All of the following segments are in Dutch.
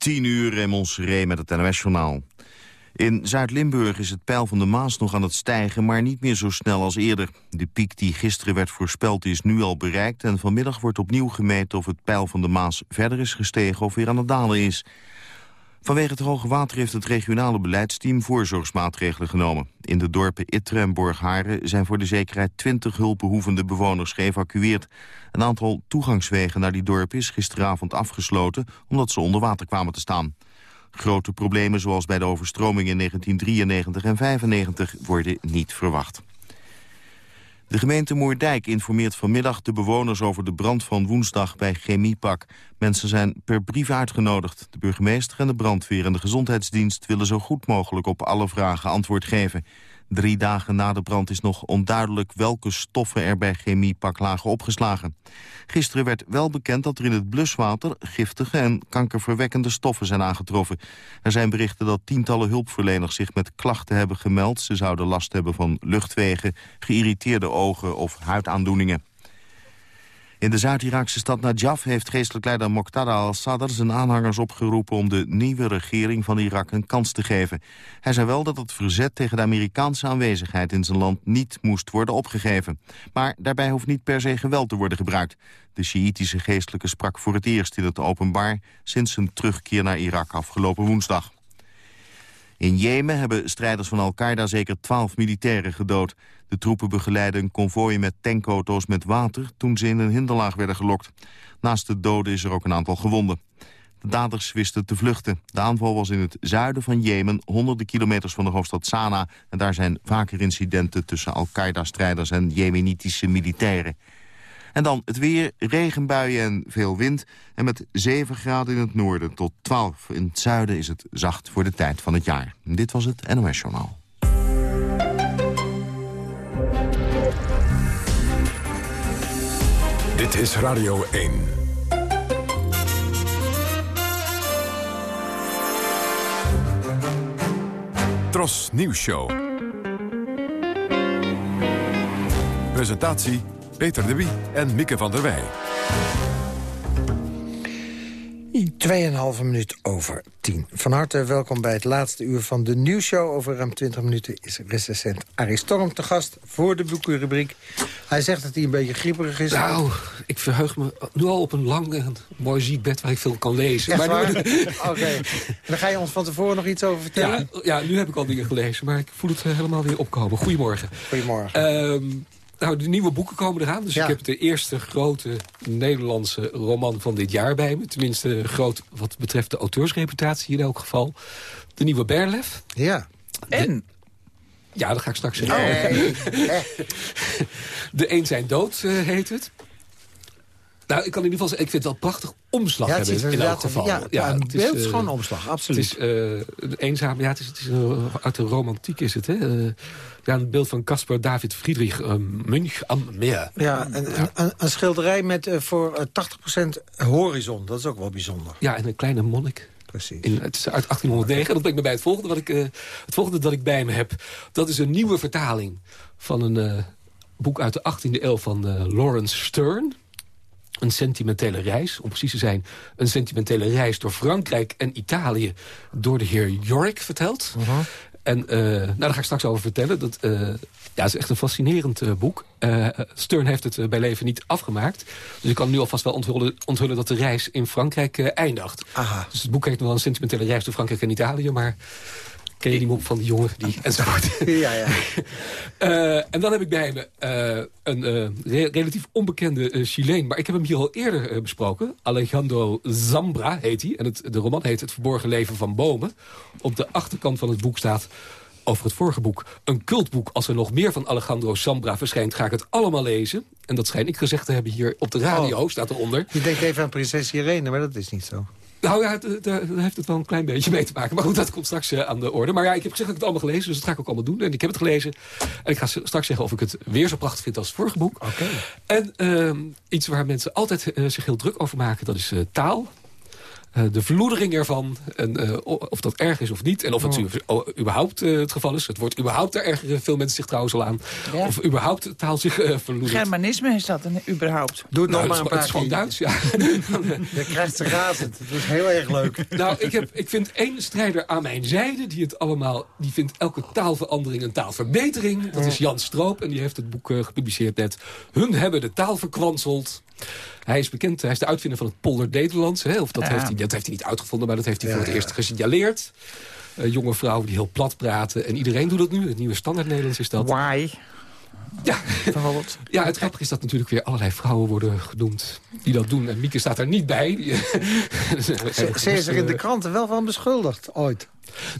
10 uur in Montserrat met het NOS-journaal. In Zuid-Limburg is het pijl van de Maas nog aan het stijgen, maar niet meer zo snel als eerder. De piek die gisteren werd voorspeld is nu al bereikt... en vanmiddag wordt opnieuw gemeten of het pijl van de Maas verder is gestegen of weer aan het dalen is. Vanwege het hoge water heeft het regionale beleidsteam voorzorgsmaatregelen genomen. In de dorpen Itre en Borgharen zijn voor de zekerheid 20 hulpbehoevende bewoners geëvacueerd. Een aantal toegangswegen naar die dorpen is gisteravond afgesloten omdat ze onder water kwamen te staan. Grote problemen zoals bij de overstroming in 1993 en 1995 worden niet verwacht. De gemeente Moerdijk informeert vanmiddag de bewoners over de brand van woensdag bij Chemiepak. Mensen zijn per brief uitgenodigd. De burgemeester en de brandweer en de gezondheidsdienst willen zo goed mogelijk op alle vragen antwoord geven. Drie dagen na de brand is nog onduidelijk welke stoffen er bij chemiepak lagen opgeslagen. Gisteren werd wel bekend dat er in het bluswater giftige en kankerverwekkende stoffen zijn aangetroffen. Er zijn berichten dat tientallen hulpverleners zich met klachten hebben gemeld. Ze zouden last hebben van luchtwegen, geïrriteerde ogen of huidaandoeningen. In de Zuid-Iraakse stad Najaf heeft geestelijk leider Moqtada al-Sadr zijn aanhangers opgeroepen om de nieuwe regering van Irak een kans te geven. Hij zei wel dat het verzet tegen de Amerikaanse aanwezigheid in zijn land niet moest worden opgegeven. Maar daarbij hoeft niet per se geweld te worden gebruikt. De Sjiïtische geestelijke sprak voor het eerst in het openbaar sinds zijn terugkeer naar Irak afgelopen woensdag. In Jemen hebben strijders van Al-Qaeda zeker twaalf militairen gedood. De troepen begeleiden een konvooi met tankauto's met water... toen ze in een hinderlaag werden gelokt. Naast de doden is er ook een aantal gewonden. De daders wisten te vluchten. De aanval was in het zuiden van Jemen, honderden kilometers van de hoofdstad Sanaa. En daar zijn vaker incidenten tussen Al-Qaeda-strijders en Jemenitische militairen. En dan het weer, regenbuien en veel wind. En met 7 graden in het noorden tot 12 in het zuiden is het zacht voor de tijd van het jaar. Dit was het NOS Journaal. Dit is Radio 1. Tros Nieuws Show. Presentatie Peter de Wie en Mieke van der Wij. Tweeënhalve minuut over tien. Van harte welkom bij het laatste uur van de nieuwsshow. Over ruim 20 minuten is recensent Arie Storm te gast voor de boekenrubriek. Hij zegt dat hij een beetje grieperig is. Nou, ik verheug me nu al op een lang en mooi ziekbed waar ik veel kan lezen. Echt maar Oké. Dan ga je ons van tevoren nog iets over vertellen? Ja, ja, nu heb ik al dingen gelezen, maar ik voel het helemaal weer opkomen. Goedemorgen. Goedemorgen. Um, nou, de nieuwe boeken komen eraan. Dus ik heb de eerste grote Nederlandse roman van dit jaar bij me. Tenminste, groot wat betreft de auteursreputatie in elk geval. De nieuwe Berlef. Ja. En? Ja, dat ga ik straks zeggen. de Een zijn dood uh, heet het. Nou, ik kan in ieder geval zeggen, ik vind het wel een prachtig omslag ja, hebben in elk geval. Ja, ja een uh, omslag, absoluut. Het is uh, eenzaam, ja, het is, het is een, uit de romantiek is het, hè. Uh, ja, een beeld van Caspar David Friedrich Munch am Meer. Ja, een, ja. Een, een, schilderij met voor 80% horizon, dat is ook wel bijzonder. Ja, en een kleine monnik. Precies. In, het is uit 1809. En dat brengt me bij het volgende, wat ik, het volgende dat ik bij me heb. Dat is een nieuwe vertaling van een boek uit de 18e eeuw van Lawrence Stern een sentimentele reis. Om precies te zijn, een sentimentele reis door Frankrijk en Italië... door de heer Yorick verteld. Uh -huh. En uh, nou, daar ga ik straks over vertellen. Dat uh, ja, is echt een fascinerend uh, boek. Stern heeft het bij leven niet afgemaakt. Dus ik kan nu alvast wel onthullen, onthullen dat de reis in Frankrijk eindigt. Aha. Dus het boek heeft wel een sentimentele reis door Frankrijk en Italië... maar Ken je die mop van die jongen? Die, enzovoort. Ja, ja. uh, en dan heb ik bij me uh, een re relatief onbekende Chileen. Maar ik heb hem hier al eerder besproken. Alejandro Zambra heet hij. En het, de roman heet Het Verborgen Leven van Bomen. Op de achterkant van het boek staat over het vorige boek. Een cultboek. Als er nog meer van Alejandro Zambra verschijnt, ga ik het allemaal lezen. En dat schijn ik gezegd te hebben hier op de radio, oh. staat eronder. Je denkt even aan prinses Irene, maar dat is niet zo. Nou ja, daar heeft het wel een klein beetje mee te maken. Maar goed, dat komt straks uh, aan de orde. Maar ja, ik heb gezegd dat ik het allemaal gelezen, dus dat ga ik ook allemaal doen. En ik heb het gelezen. En ik ga straks zeggen of ik het weer zo prachtig vind als het vorige boek. Okay. En uh, iets waar mensen altijd uh, zich heel druk over maken, dat is uh, taal. Eh, de verloedering ervan. En, eh, of dat erg is of niet. En of het oh. überhaupt uh, het geval is. Het wordt überhaupt er ergeren veel mensen zich trouwens al aan. Of überhaupt taal zich uh, verloedert. Germanisme is dat een überhaupt. Doe het nou, nog maar een paar Het is gewoon Duits, ja. Je krijgt ze razend. Het is heel erg leuk. Nou, ik, heb, ik vind één strijder aan mijn zijde. Die het allemaal, die vindt elke taalverandering een taalverbetering. Dat is Jan Stroop. En die heeft het boek gepubliceerd net. Hun hebben de taal verkwanseld. Hij is bekend, hij is de uitvinder van het polder Nederlands. Hè? Of dat, heeft hij, dat heeft hij niet uitgevonden, maar dat heeft hij voor het eerst gesignaleerd. Uh, jonge vrouwen die heel plat praten. En iedereen doet dat nu. Het nieuwe standaard Nederlands is dat. Why? Ja. ja, het grappige is dat natuurlijk weer allerlei vrouwen worden genoemd die dat doen. En Mieke staat er niet bij. Ze, is er in de kranten wel van beschuldigd, ooit.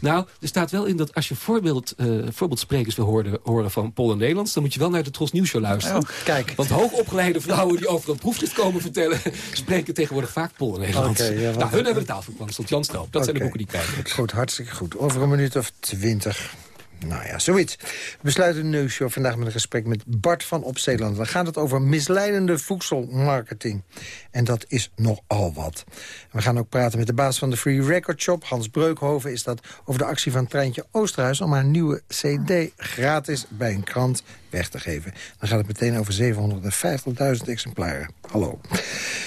Nou, er staat wel in dat als je voorbeeld, uh, voorbeeldsprekers wil horen, horen van Polen Nederlands... dan moet je wel naar de Tros Nieuws Show luisteren. Oh, kijk. Want hoogopgeleide vrouwen die over een proefschrift komen vertellen... spreken tegenwoordig vaak Polen Nederlands. Okay, ja, nou, hun hebben de taalverkwanseld. Jan Stroop, dat zijn de boeken die krijg. Goed, hartstikke goed. Over een minuut of twintig nou ja, zoiets. We besluiten de nieuwsshow vandaag met een gesprek met Bart van Opzeeland. Dan gaat het over misleidende voedselmarketing. En dat is nogal wat. We gaan ook praten met de baas van de Free Record Shop, Hans Breukhoven. Is dat over de actie van Treintje Oosterhuis om haar nieuwe cd gratis bij een krant weg te geven. Dan gaat het meteen over 750.000 exemplaren. Hallo.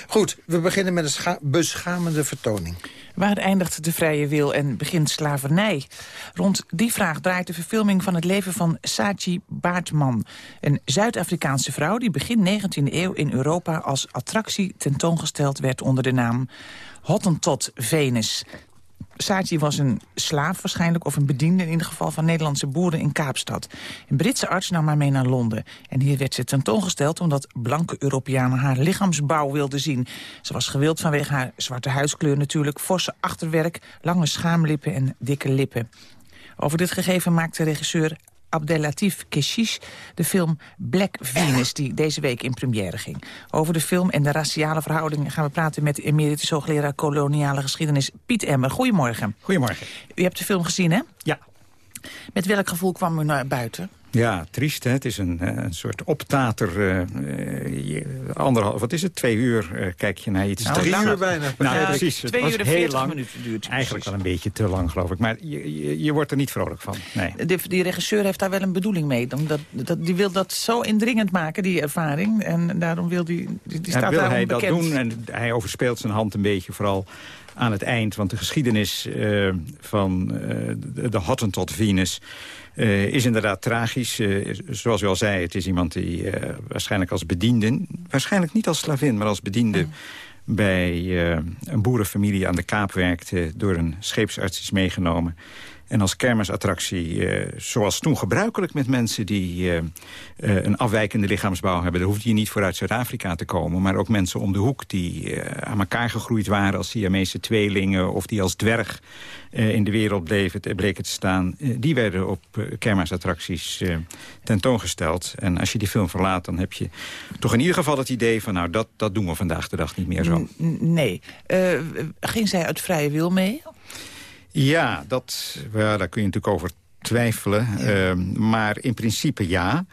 Goed, we beginnen met een beschamende vertoning. Waar eindigt de vrije wil en begint slavernij? Rond die vraag draait de verfilming van het leven van Sachi Baartman. Een Zuid-Afrikaanse vrouw die begin 19e eeuw in Europa als attractie tentoongesteld werd onder de naam Hottentot Venus. Saatchi was een slaaf waarschijnlijk, of een bediende in ieder geval van Nederlandse boeren in Kaapstad. Een Britse arts nam haar mee naar Londen. En hier werd ze tentoongesteld omdat blanke Europeanen haar lichaamsbouw wilden zien. Ze was gewild vanwege haar zwarte huidskleur natuurlijk, forse achterwerk, lange schaamlippen en dikke lippen. Over dit gegeven maakte regisseur Abdelatif Keshish de film Black Venus... die deze week in première ging. Over de film en de raciale verhoudingen gaan we praten... met emeritus hoogleraar koloniale geschiedenis Piet Emmer. Goedemorgen. Goedemorgen. U hebt de film gezien, hè? Ja. Met welk gevoel kwam u naar buiten? Ja, triest. Hè? Het is een, eh, een soort optater. Uh, anderhalf, wat is het? Twee uur uh, kijk je naar iets. Nou, drie uur bijna. Nou, ja, precies. Twee uur en heel lang. minuten duurt Eigenlijk wel een beetje te lang, geloof ik. Maar je, je, je wordt er niet vrolijk van. Nee. De, die regisseur heeft daar wel een bedoeling mee. Omdat, dat, die wil dat zo indringend maken, die ervaring. En daarom wil die, die, die staat wil hij dat doen en hij overspeelt zijn hand een beetje vooral aan het eind. Want de geschiedenis uh, van uh, de, Hottentot Venus uh, is inderdaad tragisch. Zoals u al zei, het is iemand die waarschijnlijk als bediende... waarschijnlijk niet als slavin, maar als bediende... Mm. bij een boerenfamilie aan de Kaap werkte... door een scheepsarts is meegenomen. En als kermisattractie, uh, zoals toen gebruikelijk met mensen die uh, uh, een afwijkende lichaamsbouw hebben. Er hoeft hier niet vooruit Zuid-Afrika te komen. Maar ook mensen om de hoek die aan elkaar gegroeid waren als Siamese tweelingen. Of die als dwerg in de wereld bleven, bleken te staan. die werden op kermisattracties tentoongesteld. En als je die film verlaat, dan heb je toch in ieder geval het idee van... nou, dat, dat doen we vandaag de dag niet meer zo. nee. ging zij uit vrije wil mee? Ja, dat, ja, daar kun je natuurlijk over twijfelen. Ehm, maar in principe ja.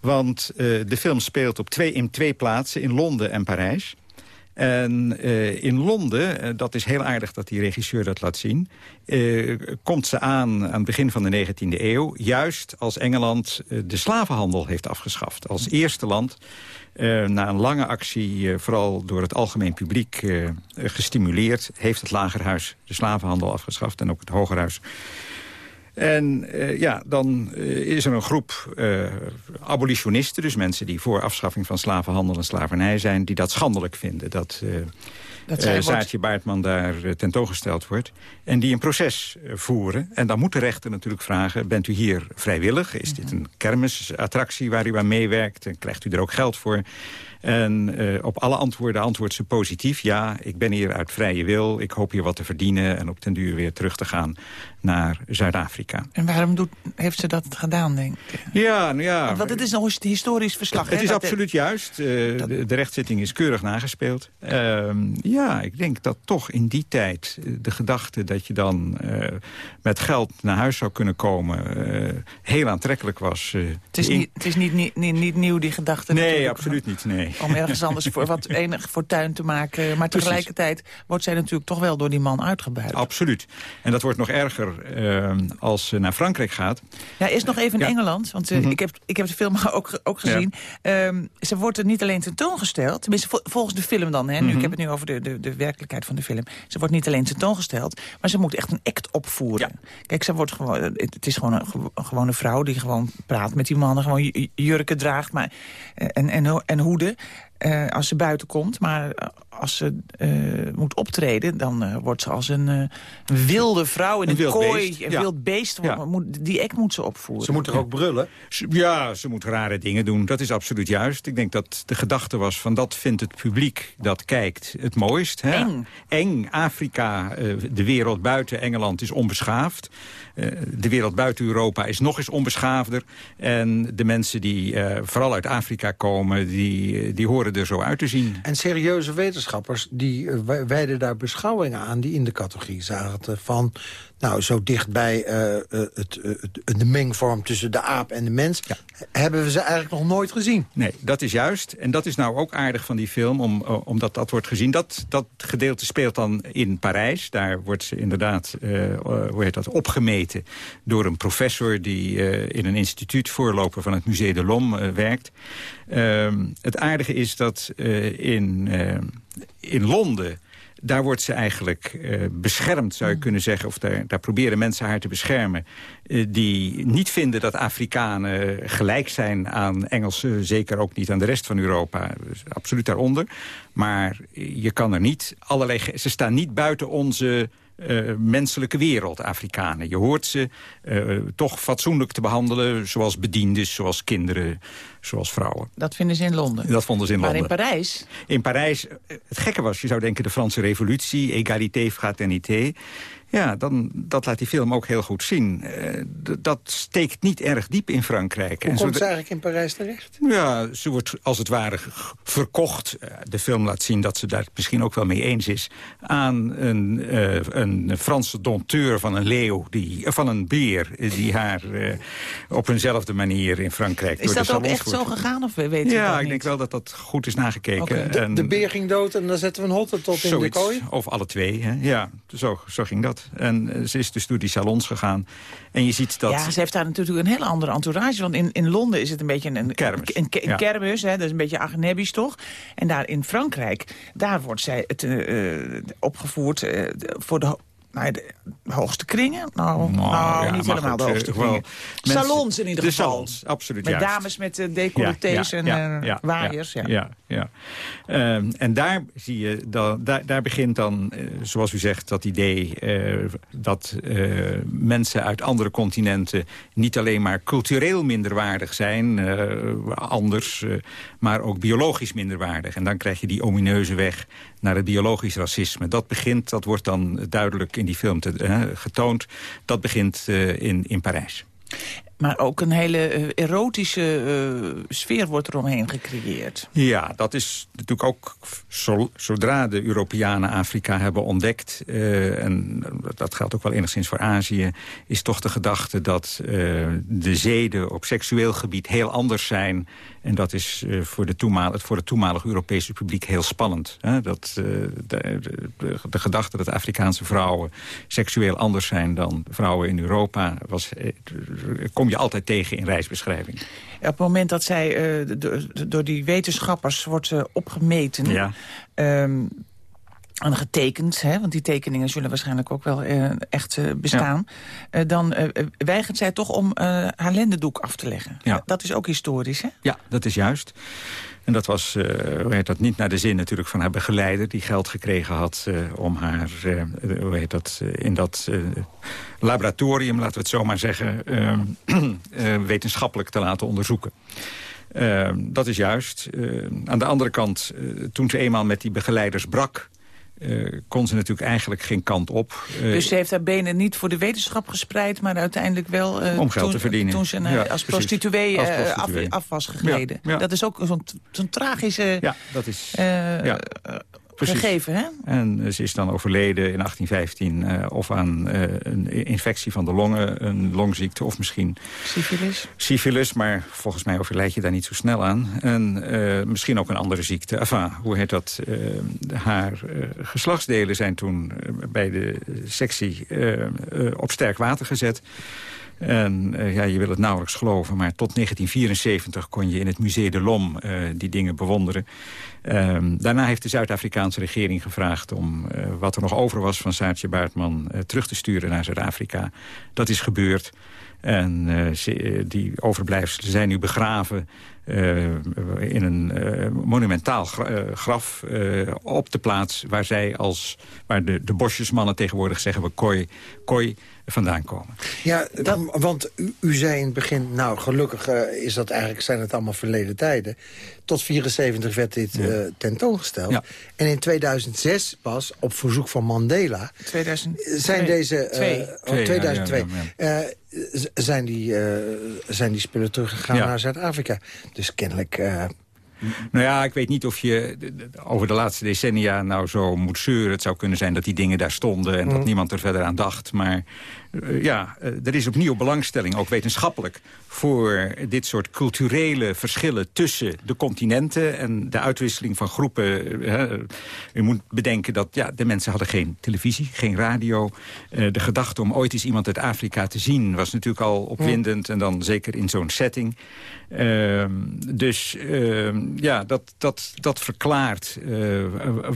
Want uh, de film speelt op twee, in twee plaatsen, in Londen en Parijs. En uh, in Londen, uh, dat is heel aardig dat die regisseur dat laat zien... Uh, komt ze aan aan het begin van de 19e eeuw... juist als Engeland de slavenhandel heeft afgeschaft. Als eerste land uh, na een lange actie, uh, vooral door het algemeen publiek uh, gestimuleerd... heeft het Lagerhuis de slavenhandel afgeschaft en ook het Hogerhuis. En ja, dan is er een groep abolitionisten... dus mensen die voor afschaffing van slavenhandel en slavernij zijn... die dat schandelijk vinden, dat dat uh, Saartje Baartman daar uh, tentoongesteld wordt. En die een proces uh, voeren. En dan moet de rechter natuurlijk vragen, bent u hier vrijwillig? Is dit een kermisattractie waar u aan meewerkt? En krijgt u er ook geld voor? En uh, op alle antwoorden antwoordt ze positief. Ja, ik ben hier uit vrije wil. Ik hoop hier wat te verdienen en op den duur weer terug te gaan naar Zuid-Afrika. En waarom doet, heeft ze dat gedaan, denk ik? Ja, nou ja. Want het is een historisch verslag. Het is absoluut juist. Uh, de, de, rechtszitting is keurig nagespeeld. Uh, ja, ik denk dat toch in die tijd eh, de gedachte dat je dan met geld naar huis zou kunnen komen... heel aantrekkelijk was. het, is niet, het is niet, niet, niet, nieuw, die gedachte? Nee, absoluut niet. Nee. Nee. Om ergens anders voor wat enig fortuin te maken. Maar tegelijkertijd wordt zij natuurlijk toch wel door die man uitgebuit. Absoluut. En dat wordt nog erger eh, als ze naar Frankrijk gaat. Ja, eerst nog even in Ja. Engeland. Want eh, Mhm. ik, heb, ik heb de film ook, ook gezien. Ehm, ze wordt er niet alleen tentoongesteld. Tenminste, vol- volgens de film dan. Hè. Nu, Mhm. Ik heb het nu over de, de, de werkelijkheid van de film. Ze wordt niet alleen tentoongesteld. Maar ze moet echt een act opvoeren. Kijk, ze wordt gewoon, het, het is gewoon een, gewo- een gewone vrouw... die gewoon praat met die mannen. Gewoon jurken draagt maar, eh, en, en, en hoeden. Eh, als ze buiten komt. Maar eh, als ze eh, moet optreden, dan wordt ze als een, wilde vrouw in Een kooi. beest, Een ja. wild beest. Ja. Moet, die act moet ze opvoeren. Ze moet er ook brullen. Ja, ze moet rare dingen doen. Dat is absoluut juist. Ik denk dat de gedachte was van dat vindt het publiek dat kijkt het mooist. Hè? Eng. Eng. Afrika, de wereld buiten Engeland is onbeschaafd. Eh, De wereld buiten Europa is nog eens onbeschaafder. En de mensen die eh, vooral uit Afrika komen, die, eh, die horen er zo uit te zien. En serieuze wetenschappers die wij- wijden daar beschouwingen aan... die in de categorie zaten van... nou, zo dichtbij eh, eh, het, eh, het- de mengvorm tussen de aap en de mens... hebben we ze eigenlijk nog nooit gezien. Nee, dat is juist. En dat is nou ook aardig van die film, om, eh, omdat dat wordt gezien. Dat, dat gedeelte speelt dan in Parijs. Daar wordt ze inderdaad, eh, eh, hoe heet dat, opgemeten door een professor... die eh, in een instituut voorloper van het Musée de l'Homme eh, werkt. Ehm, het aardige is dat eh, in, eh, in Londen... Daar wordt ze eigenlijk eh, beschermd, zou je kunnen zeggen. Of daar, daar proberen mensen haar te beschermen. eh, die niet vinden dat Afrikanen gelijk zijn aan Engelsen. Zeker ook niet aan de rest van Europa. Dus absoluut daaronder. Maar je kan er niet allerlei... Ze staan niet buiten onze eh, menselijke wereld, Afrikanen. Je hoort ze eh, toch fatsoenlijk te behandelen... zoals bediendes, zoals kinderen, zoals vrouwen. Dat vinden ze in Londen. Dat vonden ze in maar Londen. in Parijs, In Parijs, eh, het gekke was, je zou denken de Franse revolutie, égalité, fraternité. Ja, dan, dat laat die film ook heel goed zien. Eh, dat steekt niet erg diep in Frankrijk. Hoe En komt ze eigenlijk in Parijs terecht? ja, ze wordt als het ware verkocht. Eh, De film laat zien dat ze daar misschien ook wel mee eens is... aan een, eh, een Franse dompteur van een leeuw, die, van een beer... die haar eh, op eenzelfde manier in Frankrijk... is dat ook echt zo gegaan? Of weet je Ja, ik niet? denk wel dat dat goed is nagekeken. De, En- de beer ging dood en dan zetten we een hottentot in de kooi. Of alle twee, hè? ja. Zo, zo ging dat. En eh, ze is dus door die salons gegaan. En je ziet dat... Ja, ze heeft daar natuurlijk een hele andere entourage. Want in, in Londen is het een beetje een, Kermis. een, een, een Ja. kermis. Hè, dat is een beetje agnebisch, toch? En daar in Frankrijk, daar wordt zij het, eh, eh, opgevoerd voor de, nou, ja, de hoogste kringen. Nou, nou, ja, niet helemaal goed, de eh, hoogste wel kringen. mensen- salons in ieder de geval. salons, absoluut Met juist. dames met uh, decolletés en eh, waaiers. Ja, ja, ja. Ehm, en daar zie je, dat, daar, daar begint dan, eh, zoals u zegt, dat idee... eh, dat eh, mensen uit andere continenten niet alleen maar cultureel minderwaardig zijn... eh, anders, eh, maar ook biologisch minderwaardig. En dan krijg je die omineuze weg naar het biologisch racisme. Dat begint, dat wordt dan duidelijk in die film getoond... dat begint eh, in, in Parijs. Maar ook een hele eh, erotische eh, sfeer wordt eromheen gecreëerd. Ja, dat is natuurlijk ook zo- zodra de Europeanen Afrika hebben ontdekt... eh, en dat geldt ook wel enigszins voor Azië... is toch de gedachte dat de zeden op seksueel gebied heel anders zijn... en dat is voor, de toenmalig, voor het toenmalig Europese publiek heel spannend. Hè? Dat, de, de, de gedachte dat Afrikaanse vrouwen seksueel anders zijn... dan vrouwen in Europa, was, eh, kom je altijd tegen in reisbeschrijvingen. Op het moment dat zij eh, do- door die wetenschappers wordt eh, opgemeten... Ja. ehm, en getekend, hè, want die tekeningen zullen waarschijnlijk ook wel eh, echt bestaan... dan weigert zij toch om haar lendendoek af te leggen. Ja. Dat is ook historisch, hè? Ja, dat is juist. En dat was eh, hoe dat, niet naar de zin natuurlijk van haar begeleider... die geld gekregen had eh, om haar eh, hoe dat, in dat laboratorium, laten we het zo maar zeggen... eh, eh, wetenschappelijk te laten onderzoeken. Eh, dat is juist. Eh, aan de andere kant, toen ze eenmaal met die begeleiders brak... eh, kon ze natuurlijk eigenlijk geen kant op. Eh, Dus ze heeft haar benen niet voor de wetenschap gespreid... maar uiteindelijk wel eh, Om geld toen, te verdienen. toen ze Ja, als prostituee, Als prostituee. Af, af was gegleden. Ja, ja. Dat is ook zo'n zo'n tragische ja, dat is... eh, gegeven, hè? En ze is dan overleden in 1815 uh, of aan uh, een infectie van de longen, een longziekte of misschien... Syphilis. Syphilis, maar volgens mij overlijd je daar niet zo snel aan. En uh, misschien ook een andere ziekte. Enfin, hoe heet dat? haar geslachtsdelen zijn toen bij de sectie op sterk water gezet. En uh, ja, je wil het nauwelijks geloven, maar tot 1974 kon je in het Musée de Lom uh, die dingen bewonderen. Um, daarna heeft de Zuid-Afrikaanse regering gevraagd om uh, wat er nog over was van Saartje Baartman terug te sturen naar Zuid-Afrika. Dat is gebeurd. En ze, die overblijfselen zijn nu begraven uh, in een uh, monumentaal graf uh, op de plaats waar zij als waar de, de bosjesmannen tegenwoordig zeggen we kooi, kooi vandaan komen. Ja, dat... want u, u, zei in het begin, nou gelukkig is dat eigenlijk, zijn het allemaal verleden tijden. Tot 74 werd dit ja. tentoongesteld. Ja. En in 2006 pas, op verzoek van Mandela... 2002. Zijn deze... Twee. Oh, 2002. zijn, die, zijn die spullen teruggegaan naar Zuid-Afrika. Dus kennelijk... Uh... Nou ja, ik weet niet of je over de laatste decennia nou zo moet zeuren. Het zou kunnen zijn dat die dingen daar stonden en mm. dat niemand er verder aan dacht. Maar uh, ja, uh, er is opnieuw belangstelling, ook wetenschappelijk... voor dit soort culturele verschillen tussen de continenten... en de uitwisseling van groepen. Uh, u moet bedenken dat ja, de mensen hadden geen televisie, geen radio. de gedachte om ooit eens iemand uit Afrika te zien... was natuurlijk al opwindend en dan zeker in zo'n setting. Ehm, dus ehm, ja, dat, dat, dat verklaart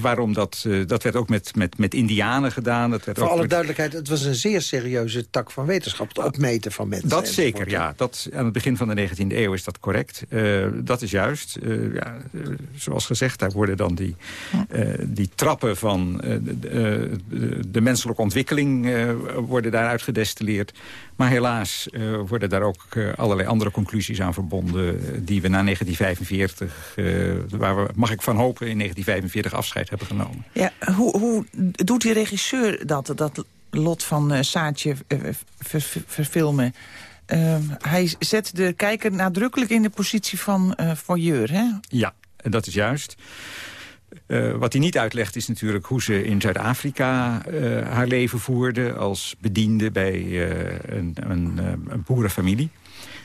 waarom dat... dat werd ook met, met, met indianen gedaan. Dat werd voor ook alle met... duidelijkheid, het was een zeer serieuze tak van wetenschap. Het opmeten van mensen. Dat zeker, ja. Dat, aan het begin van de 19e eeuw is dat correct. Uh, dat is juist. Uh, ja, uh, zoals gezegd, daar worden dan die, die trappen van de, de, de, menselijke ontwikkeling... worden daaruit gedestilleerd. Maar helaas worden daar ook allerlei andere conclusies aan verbonden... die we na 1945, waar we, mag ik van hopen, in 1945 afscheid hebben genomen. Ja, hoe, hoe doet die regisseur dat, dat lot van uh, Saatje ver, verfilmen. Uh, hij zet de kijker nadrukkelijk in de positie van uh, voyeur, hè? Ja, dat is juist. Wat hij niet uitlegt is natuurlijk hoe ze in Zuid-Afrika haar leven voerde... als bediende bij een, een, een boerenfamilie.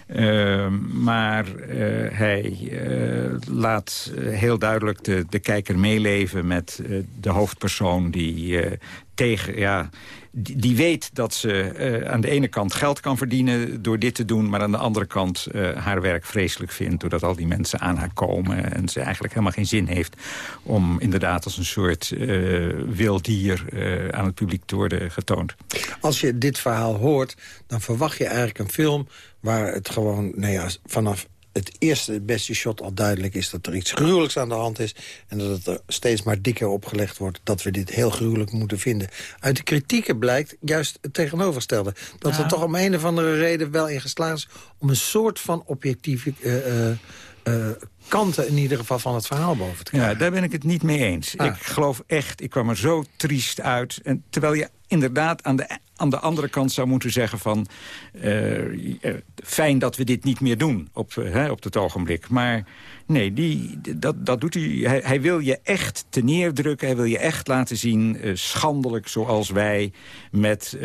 Uh, maar uh, hij uh, laat heel duidelijk de, kijker meeleven met de hoofdpersoon die tegen... Ja, die, weet dat ze aan de ene kant geld kan verdienen door dit te doen... maar aan de andere kant haar werk vreselijk vindt... doordat al die mensen aan haar komen... en ze eigenlijk helemaal geen zin heeft om inderdaad als een soort wild dier... aan het publiek te worden getoond. Als je dit verhaal hoort, dan verwacht je eigenlijk een film waar het gewoon nou ja, vanaf het eerste, het beste shot al duidelijk is... dat er iets gruwelijks aan de hand is... en dat het er steeds maar dikker opgelegd wordt... dat we dit heel gruwelijk moeten vinden. Uit de kritieken blijkt juist het tegenovergestelde. Dat nou. er toch om een of andere reden wel in geslaagd is... om een soort van objectieve... Uh, uh, uh, kanten in ieder geval van het verhaal boven te krijgen. Ja, daar ben ik het niet mee eens. Ah. Ik geloof echt, ik kwam er zo triest uit. En terwijl je inderdaad aan de, aan de andere kant zou moeten zeggen van... Uh, fijn dat we dit niet meer doen op, uh, hè, op het ogenblik. Maar nee, die, dat, dat doet hij. hij. wil je echt te neerdrukken. Hij wil je echt laten zien, schandelijk zoals wij... met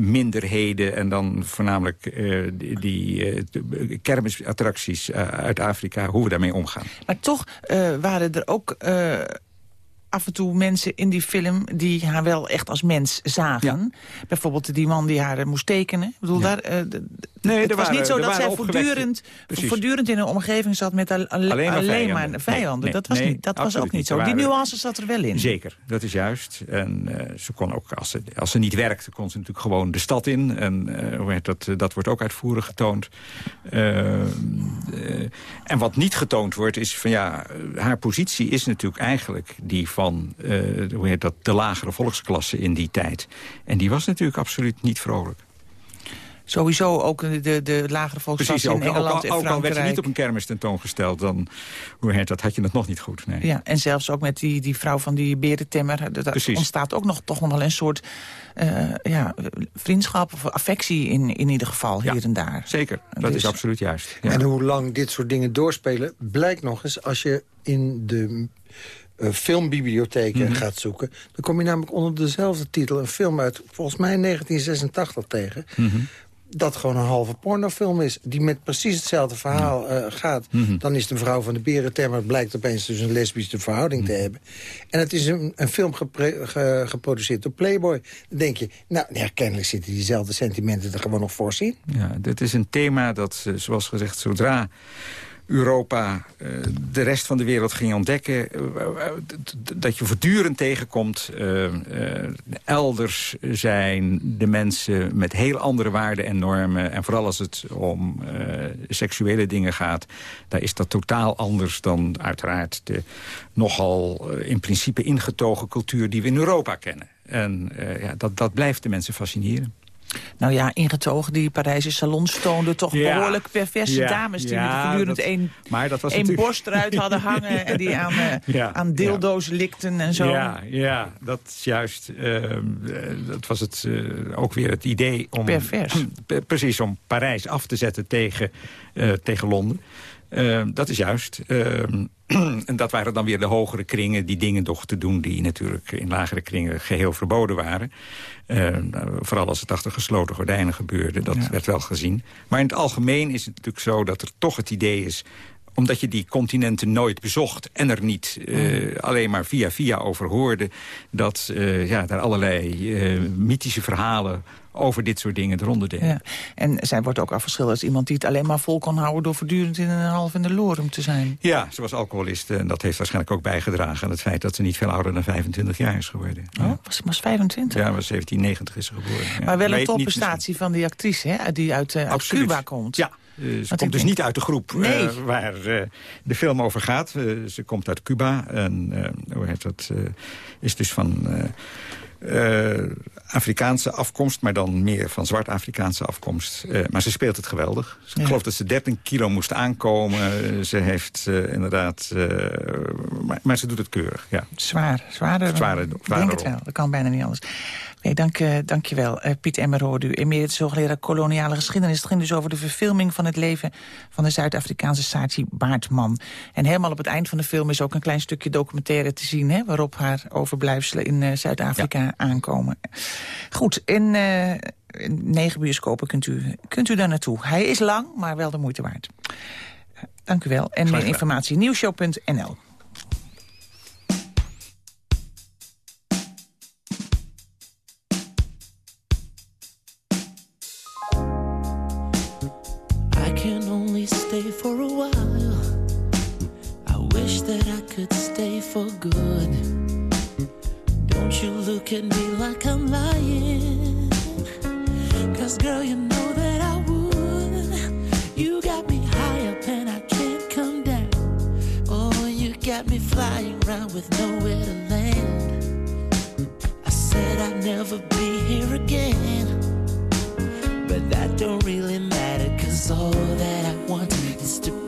minderheden en dan voornamelijk die kermisattracties uit Afrika... hoe we daarmee omgaan. Maar toch waren er ook af en toe mensen in die film die haar wel echt als mens zagen. Ja. Bijvoorbeeld die man die haar moest tekenen. Ik bedoel, ja. daar, uh, nee, het was waren, niet zo dat zij voortdurend, voortdurend in een omgeving zat met al, alleen, alleen, maar alleen maar vijanden. Nee, dat was, nee, niet, dat was ook niet zo. Waren, die nuance zat er wel in. Zeker, dat is juist. En uh, ze kon ook, als ze, als ze niet werkte, kon ze natuurlijk gewoon de stad in. En uh, dat, dat wordt ook uitvoerig getoond. en wat niet getoond wordt, is van ja, haar positie is natuurlijk eigenlijk die van van uh, hoe heet dat, de lagere volksklasse in die tijd. En die was natuurlijk absoluut niet vrolijk. Sowieso ook de, de lagere volksklasse in Engeland ook, en Frankrijk. Ook al werd je niet op een kermis tentoongesteld, dan hoe heet dat, had je het nog niet goed. Nee. Ja, en zelfs ook met die, die vrouw van die berentemmer. Er ontstaat ook nog, toch nog wel een soort uh, ja, vriendschap of affectie in, in ieder geval, ja, hier en daar. Zeker, dat dus, is absoluut juist. Ja. En hoe lang dit soort dingen doorspelen, blijkt nog eens als je in de eh, filmbibliotheken Mhm. gaat zoeken... dan kom je namelijk onder dezelfde titel een film uit... volgens mij 1986 tegen... Mhm. dat gewoon een halve pornofilm is... die met precies hetzelfde verhaal eh, gaat. Mhm. Dan is de vrouw van de berentemmer... het blijkt opeens dus een lesbische verhouding te hebben. En het is een, een film ge- geproduceerd door Playboy. Dan denk je, nou, ja, kennelijk zitten diezelfde sentimenten er gewoon nog voor in. Ja, dit is een thema dat, eh, zoals gezegd, zodra Europa eh, de rest van de wereld ging ontdekken... eh, eh, dat je voortdurend tegenkomt. elders zijn de mensen met heel andere waarden en normen. En vooral als het om seksuele dingen gaat... daar is dat totaal anders dan uiteraard de nogal in principe ingetogen cultuur... die we in Europa kennen. En ja, dat, dat blijft de mensen fascineren. Nou ja, ingetogen, die Parijse salons toonden toch Ja. behoorlijk perverse Ja, dames... die ja, voortdurend één Maar dat was één natuurlijk... borst eruit hadden hangen... en die aan, Ja, aan dildo's likten en zo. Ja, ja, dat is juist. ehm, eh, dat was het, eh, ook weer het idee om... Pervers. Precies, om Parijs af te zetten tegen, tegen Londen. Ehm, dat is juist. En dat waren dan weer de hogere kringen die dingen toch te doen... die natuurlijk in lagere kringen geheel verboden waren. Ehm, vooral als het achter gesloten gordijnen gebeurde. Dat Ja. werd wel gezien. Maar in het algemeen is het natuurlijk zo dat er toch het idee is omdat je die continenten nooit bezocht... en er niet eh, alleen maar via via over hoorde... dat eh, ja, daar allerlei eh, mythische verhalen over dit soort dingen eronder. Ja. En zij wordt ook afgeschilderd als iemand die het alleen maar vol kon houden... door voortdurend in een half in de lorum te zijn. Ja, ze was alcoholist en dat heeft waarschijnlijk ook bijgedragen... aan het feit dat ze niet veel ouder dan 25 jaar is geworden. Oh, was, was 25. ja was 1790 is ze geboren. Ja. Maar wel een topprestatie van die actrice, hè, die uit, eh, uit. Cuba komt. Ja, eh, ze komt dus denk- niet uit de groep eh, waar de film over gaat. Ze komt uit Cuba en hoe heet dat? is dus van Afrikaanse afkomst, maar dan meer van zwart-Afrikaanse afkomst. Eh, maar ze speelt het geweldig. Ik Ja. geloof dat ze 13 kilo moest aankomen. Ze heeft eh, inderdaad... eh, maar, maar ze doet het keurig, ja. Zwaar, zwaarder. Zware- Ik zware denk het wel, dat kan bijna niet anders. Nee, dank, eh, dank je wel. Eh, Piet Emmer hoorde u, emeritus hoogleraar koloniale geschiedenis. Het ging dus over de verfilming van het leven van de Zuid-Afrikaanse Saatchi Baartman. En helemaal op het eind van de film is ook een klein stukje documentaire te zien... Hè, waarop haar overblijfselen in eh, Zuid-Afrika aankomen. Goed, in, in negen bioscopen kunt u, kunt u daar naartoe. Hij is lang, maar wel de moeite waard. Dank u wel. En meer informatie nieuwshow.nl. stay for good. Don't you look at me like I'm lying. Cause girl, you know that I would. You got me high up and I can't come down. Oh, you got me flying around with nowhere to land. I said I'd never be here again. But that don't really matter, cause all that I want is to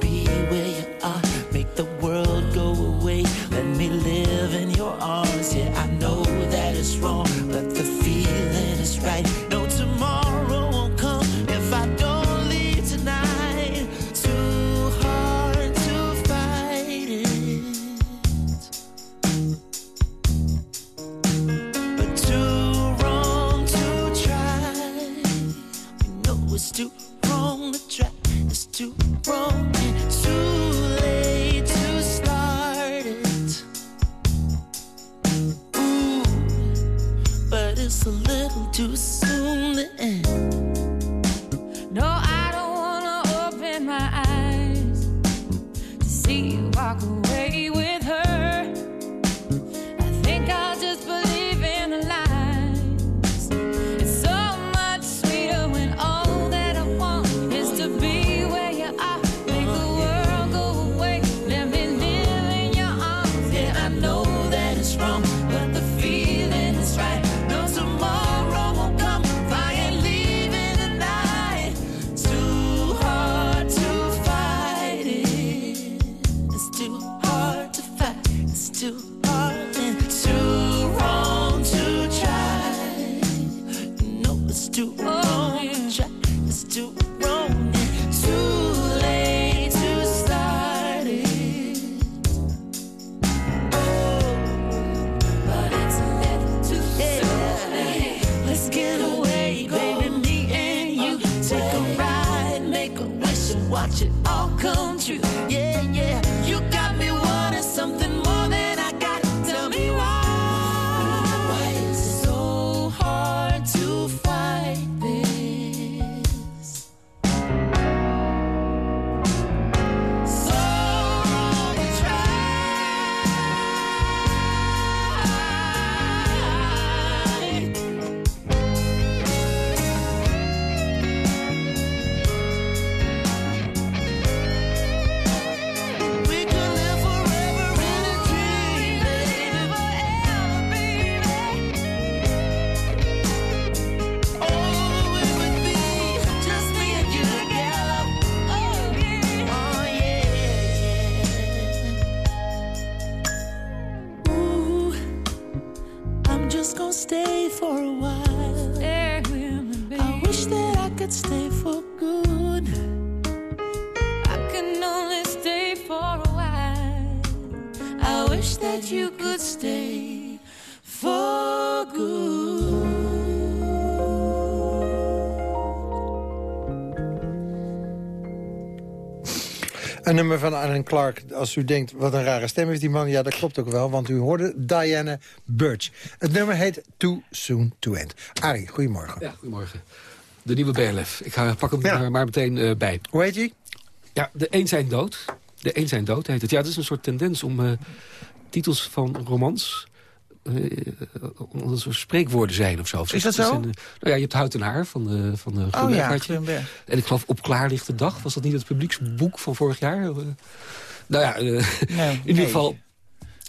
Een nummer van Alan Clark. Als u denkt, wat een rare stem heeft die man. Ja, dat klopt ook wel, want u hoorde Diana Birch. Het nummer heet Too Soon to End. Arie, goedemorgen. Ja, goedemorgen. De nieuwe Berlef. Ik ga, pak hem Ja. maar, maar meteen eh, bij. Hoe heet je? Ja, De Een zijn dood. De Een zijn dood heet het. Ja, het is een soort tendens om eh, titels van romans... soort spreekwoorden zijn of zo. Is dat zo? nou ja, je hebt Huid en Haar van de, van de Oh ja. En ik geloof Op klaarlichte dag. Was dat niet het publieksboek van vorig jaar? Nou ja, Nee, in ieder geval...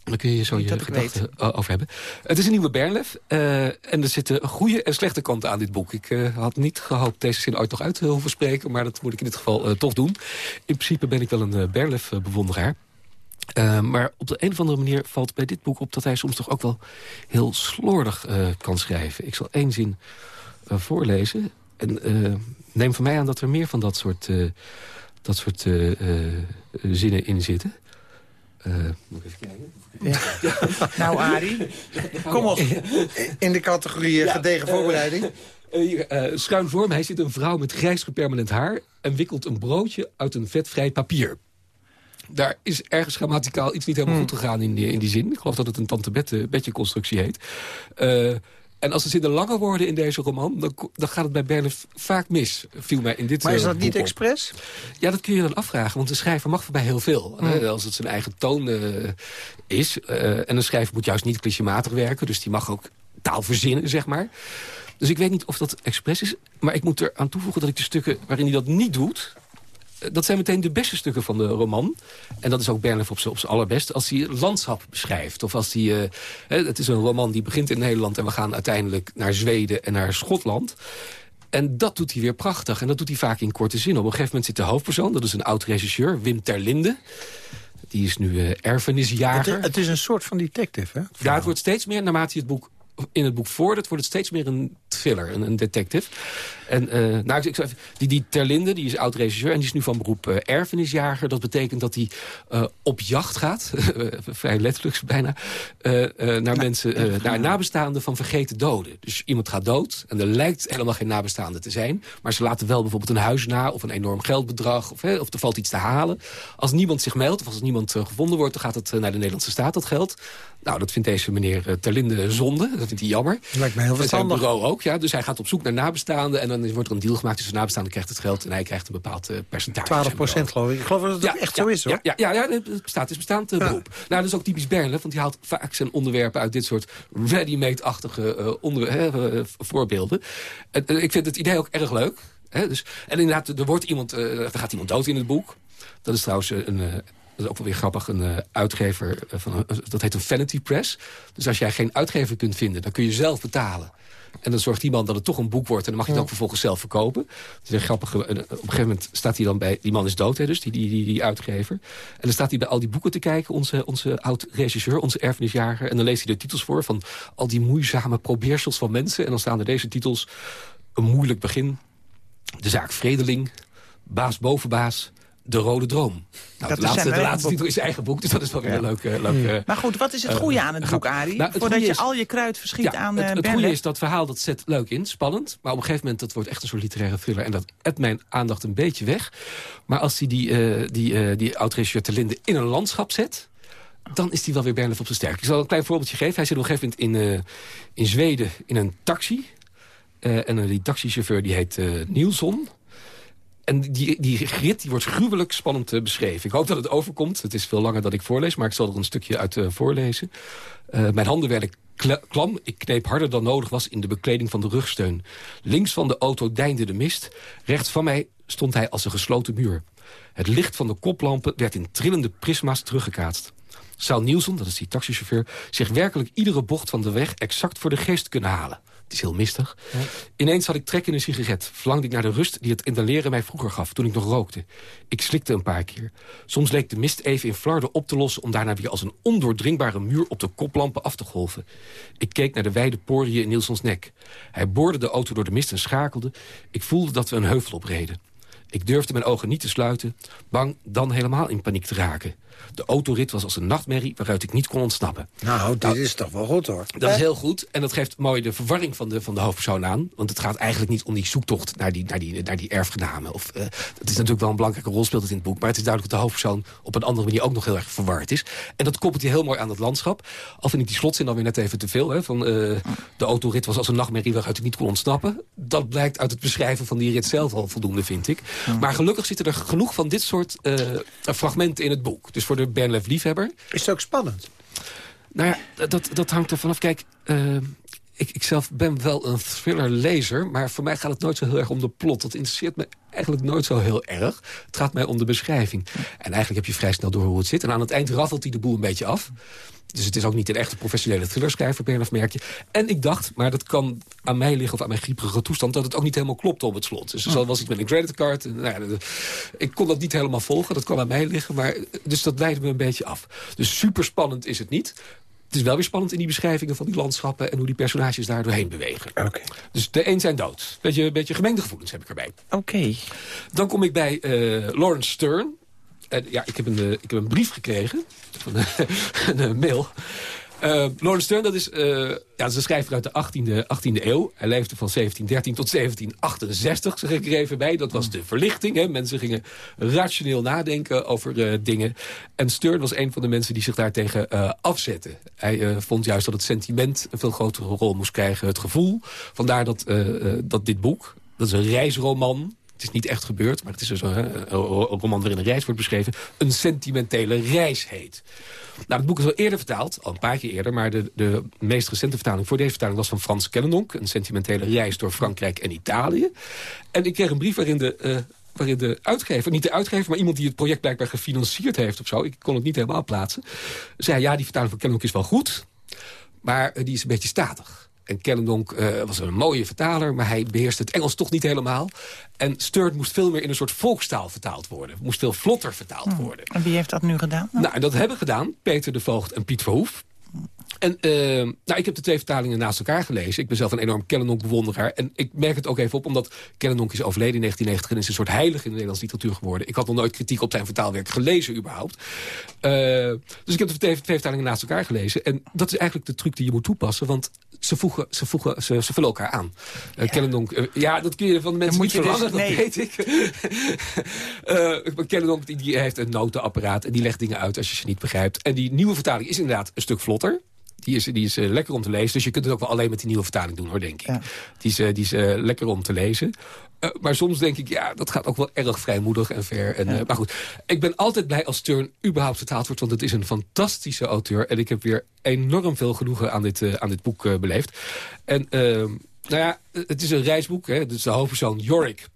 Daar kun je zo Niet je gedachten over hebben. Het is een nieuwe Bernlef. en er zitten goede en slechte kanten aan dit boek. Ik had niet gehoopt deze zin ooit nog uit te hoeven spreken. Maar dat moet ik in dit geval toch doen. In principe ben ik wel een uh, Bernlef-bewonderaar. Uh, maar op de een of andere manier valt bij dit boek op... dat hij soms toch ook wel heel slordig uh, kan schrijven. Ik zal één zin uh, voorlezen. En uh, neem van mij aan dat er meer van dat soort, uh, dat soort zinnen in zitten. moet ik even kijken. Ja. nou, Arie, kom op. In de categorie ja, gedegen voorbereiding. Schuin voor mij zit een vrouw met grijs gepermanent haar... en wikkelt een broodje uit een vetvrij papier daar is ergens grammaticaal iets niet helemaal hmm. goed gegaan in die, in die zin. Ik geloof dat het een tante Bette, Betje constructie heet. Uh, en als de zinnen langer worden in deze roman... dan, dan gaat het bij Berne vaak mis, viel mij in dit Maar is dat uh, niet expres? Ja, dat kun je dan afvragen, want de schrijver mag voorbij heel veel. Hmm. Als het zijn eigen toon uh, is. en een schrijver moet juist niet clichématig werken... dus die mag ook taal verzinnen, zeg maar. Dus ik weet niet of dat expres is. Maar ik moet er aan toevoegen dat ik de stukken waarin hij dat niet doet dat zijn meteen de beste stukken van de roman. En dat is ook Bernlef op zijn allerbest. Als hij landschap beschrijft. Of als hij... Uh, het is een roman die begint in Nederland... en we gaan uiteindelijk naar Zweden en naar Schotland. En dat doet hij weer prachtig. En dat doet hij vaak in korte zin. Op een gegeven moment zit de hoofdpersoon. Dat is een oud-regisseur, Wim Terlinde. Die is nu uh, erfenisjager. Het, het, is een soort van detective, hè? Ja, het wordt steeds meer naarmate je het boek in het boek voordat wordt het steeds meer een thriller, een, een detective. En uh, nou, ik, die, die Terlinde, die is oud-regisseur en die is nu van beroep uh, erfenisjager. Dat betekent dat hij uh, op jacht gaat, vrij letterlijk bijna, naar mensen, naar nabestaanden van vergeten doden. Dus iemand gaat dood en er lijkt helemaal geen nabestaande te zijn, maar ze laten wel bijvoorbeeld een huis na of een enorm geldbedrag of, hè, of er valt iets te halen. Als niemand zich meldt of als niemand gevonden wordt, dan gaat het naar de Nederlandse staat dat geld. Nou, dat vindt deze meneer Terlinde zonde. Dat vindt hij jammer. Lijkt me heel verstandig. En zijn bureau ook, ja. Dus hij gaat op zoek naar nabestaanden. En dan wordt er een deal gemaakt tussen nabestaanden krijgt het geld. En hij krijgt een bepaald uh, percentage. 12 procent geloof ik. Ik geloof dat het ja, echt ja, zo is, hoor. Ja, ja, ja, het bestaat. Het is bestaand uh, beroep. Nou, dat is ook typisch Berle. Want die haalt vaak zijn onderwerpen uit dit soort ready-made-achtige onder, voorbeelden. En, ik vind het idee ook erg leuk. Hè? Dus, en inderdaad, er, wordt iemand, er gaat iemand dood in het boek. Dat is trouwens een... Dat is ook wel weer grappig, een uitgever, van dat heet een vanity press. Dus als jij geen uitgever kunt vinden, dan kun je zelf betalen. En dan zorgt die man dat het toch een boek wordt... en dan mag je het ook vervolgens zelf verkopen. Dat is een grappige, op een gegeven moment staat hij dan bij... die man is dood, hè, dus die, die, die, die uitgever. En dan staat hij bij al die boeken te kijken, onze, onze oud-regisseur, onze erfenisjager. En dan leest hij de titels voor van al die moeizame probeersels van mensen. En dan staan er deze titels. Een moeilijk begin, de zaak Vredeling, baas boven baas... De Rode Droom. Nou, Dat de laatste, de laatste boek. titel is eigen boek, dus dat is wel weer een leuk... eh, leuk eh, Maar goed, wat is het Eh, goede aan het boek, Arie? Nou, het Voordat je is- al je kruid verschiet aan het, uh, het goede is, dat verhaal dat zet leuk in, spannend. Maar op een gegeven moment, dat wordt echt een soort literaire thriller. En dat et mijn aandacht een beetje weg. Maar als hij die, eh die, eh die oud-regisseur Ter Linde in een landschap zet... dan is hij wel weer Bernlef op zijn sterk. Ik zal een klein voorbeeldje geven. Hij zit op een gegeven moment in, eh, in Zweden in een taxi. Eh, en die taxichauffeur die heet eh Nielson. En die, die die wordt gruwelijk spannend eh, beschreven. Ik hoop dat het overkomt. Het is veel langer dan ik voorlees, maar ik zal er een stukje uit eh, voorlezen. Eh, mijn handen werden kla- klam. Ik kneep harder dan nodig was in de bekleding van de rugsteun. Links van de auto deinde de mist. Rechts van mij stond hij als een gesloten muur. Het licht van de koplampen werd in trillende prisma's teruggekaatst. Zou Nielsen, dat is die taxichauffeur, zich werkelijk iedere bocht van de weg exact voor de geest kunnen halen? Het is heel mistig. Ineens had ik trek in een sigaret. Verlangde ik naar de rust die het inhaleren mij vroeger gaf, toen ik nog rookte. Ik slikte een paar keer. Soms leek de mist even in flarden op te lossen... om daarna weer als een ondoordringbare muur op de koplampen af te golven. Ik keek naar de wijde poriën in Nielsons nek. Hij boorde de auto door de mist en schakelde. Ik voelde dat we een heuvel opreden. Ik durfde mijn ogen niet te sluiten, bang dan helemaal in paniek te raken. De autorit was als een nachtmerrie waaruit ik niet kon ontsnappen. Nou, dit is toch wel goed, hoor. Dat is heel goed. En dat geeft mooi de verwarring van de, van de hoofdpersoon aan. Want het gaat eigenlijk niet om die zoektocht naar die, naar die, naar die erfgenamen. Of, eh, het is natuurlijk wel een belangrijke rol speelt het in het boek. Maar het is duidelijk dat de hoofdpersoon op een andere manier ook nog heel erg verward is. En dat koppelt hij heel mooi aan het landschap. Al vind ik die slotzin dan weer net even te veel. Hè, van, eh, de autorit was als een nachtmerrie waaruit ik niet kon ontsnappen. Dat blijkt uit het beschrijven van die rit zelf al voldoende, vind ik. Maar gelukkig zitten er genoeg van dit soort eh, fragmenten in het boek. Dus voor de Bernlef liefhebber Is het ook spannend? nou ja, dat, dat hangt er vanaf. Kijk, eh, ik, ik zelf ben wel een thriller-lezer... maar voor mij gaat het nooit zo heel erg om de plot. Dat interesseert me eigenlijk nooit zo heel erg. Het gaat mij om de beschrijving. En eigenlijk heb je vrij snel door hoe het zit. En aan het eind raffelt hij de boel een beetje af. Dus het is ook niet een echte professionele thrillerschrijver, Bernaf merk je. En ik dacht, maar dat kan aan mij liggen of aan mijn grieperige toestand... dat het ook niet helemaal klopt op het slot. Dus zo was ik met een creditcard. en, Nou ja, ik kon dat niet helemaal volgen, dat kan aan mij liggen. Maar, dus dat leidde me een beetje af. Dus super spannend is het niet. Het is wel weer spannend in die beschrijvingen van die landschappen... en hoe die personages daar doorheen bewegen. Oké. Dus de een zijn dood. Beetje, beetje gemengde gevoelens heb ik erbij. Oké. Dan kom ik bij eh, Lawrence Stern. En ja, ik heb een, eh, ik heb een brief gekregen. Eh, een eh, mail. Eh, Lawrence Stern, dat is, eh, ja, is een schrijver uit de 18e, 18e eeuw. Hij leefde van 1713 tot 1768, zeg ik even bij. Dat was de verlichting. Hè. Mensen gingen rationeel nadenken over eh, dingen. En Stern was een van de mensen die zich daartegen eh afzetten. Hij eh, vond juist dat het sentiment een veel grotere rol moest krijgen. Het gevoel. Vandaar dat, eh, eh, dat dit boek, dat is een reisroman... Het is niet echt gebeurd, maar het is dus een, roman waarin een reis wordt beschreven. Een sentimentele reis heet. Nou, het boek is al eerder vertaald, al een paar keer eerder... maar de, de meest recente vertaling voor deze vertaling was van Frans Kennendonk. Een sentimentele reis door Frankrijk en Italië. En ik kreeg een brief waarin de... eh, waarin de uitgever, niet de uitgever... maar iemand die het project blijkbaar gefinancierd heeft of zo... ik kon het niet helemaal plaatsen... zei ja, die vertaling van Kennendonk is wel goed... maar eh, die is een beetje statig. En Kellendonk eh, was een mooie vertaler, maar hij beheerst het Engels toch niet helemaal. En Sturt moest veel meer in een soort volkstaal vertaald worden. Moest veel vlotter vertaald worden. En wie heeft dat nu gedaan? Nou, en dat hebben gedaan. Peter de Voogd en Piet Verhoef. En eh, nou, ik heb de twee vertalingen naast elkaar gelezen. Ik ben zelf een enorm Kellendonk-bewonderaar. En ik merk het ook even op, omdat Kellendonk is overleden in 1990... en is een soort heilige in de Nederlandse literatuur geworden. Ik had nog nooit kritiek op zijn vertaalwerk gelezen überhaupt. Eh, dus ik heb de twee, twee vertalingen naast elkaar gelezen. En dat is eigenlijk de truc die je moet toepassen. Want ze, voegen, ze, voegen, ze, ze vullen elkaar aan. Eh Kellendonk, eh, ja, dat kun je van de mensen niet dus- verlangen, dat weet ik. Kellendonk die, die heeft een notenapparaat en die legt dingen uit als je ze niet begrijpt. En die nieuwe vertaling is inderdaad een stuk vlotter. Die is, die is eh, lekker om te lezen. Dus je kunt het ook wel alleen met die nieuwe vertaling doen, hoor, denk ik. Ja. Die is, eh, die is eh, lekker om te lezen. Maar soms denk ik, ja, dat gaat ook wel erg vrijmoedig en ver. En, maar goed, ik ben altijd blij als Stern überhaupt vertaald wordt... want het is een fantastische auteur. En ik heb weer enorm veel genoegen aan dit, aan dit boek beleefd. En ehm, nou ja, het is een reisboek. Hè. Dus de hoofdpersoon Yorick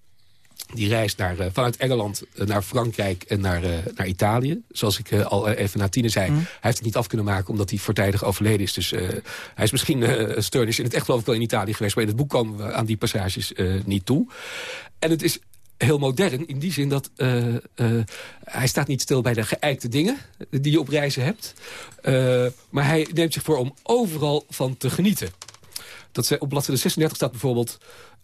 die reist naar, eh, vanuit Engeland eh, naar Frankrijk en naar, eh, naar Italië. Zoals ik al even na Tine zei. Hij heeft het niet af kunnen maken omdat hij voortijdig overleden is. Dus hij is misschien, uh, Stern is in het echt geloof ik wel in Italië geweest. Maar in het boek komen we aan die passages niet toe. En het is heel modern in die zin dat hij staat niet stil bij de geëikte dingen die je op reizen hebt. Maar hij neemt zich voor om overal van te genieten. Dat ze, op bladzijde 36 staat bijvoorbeeld...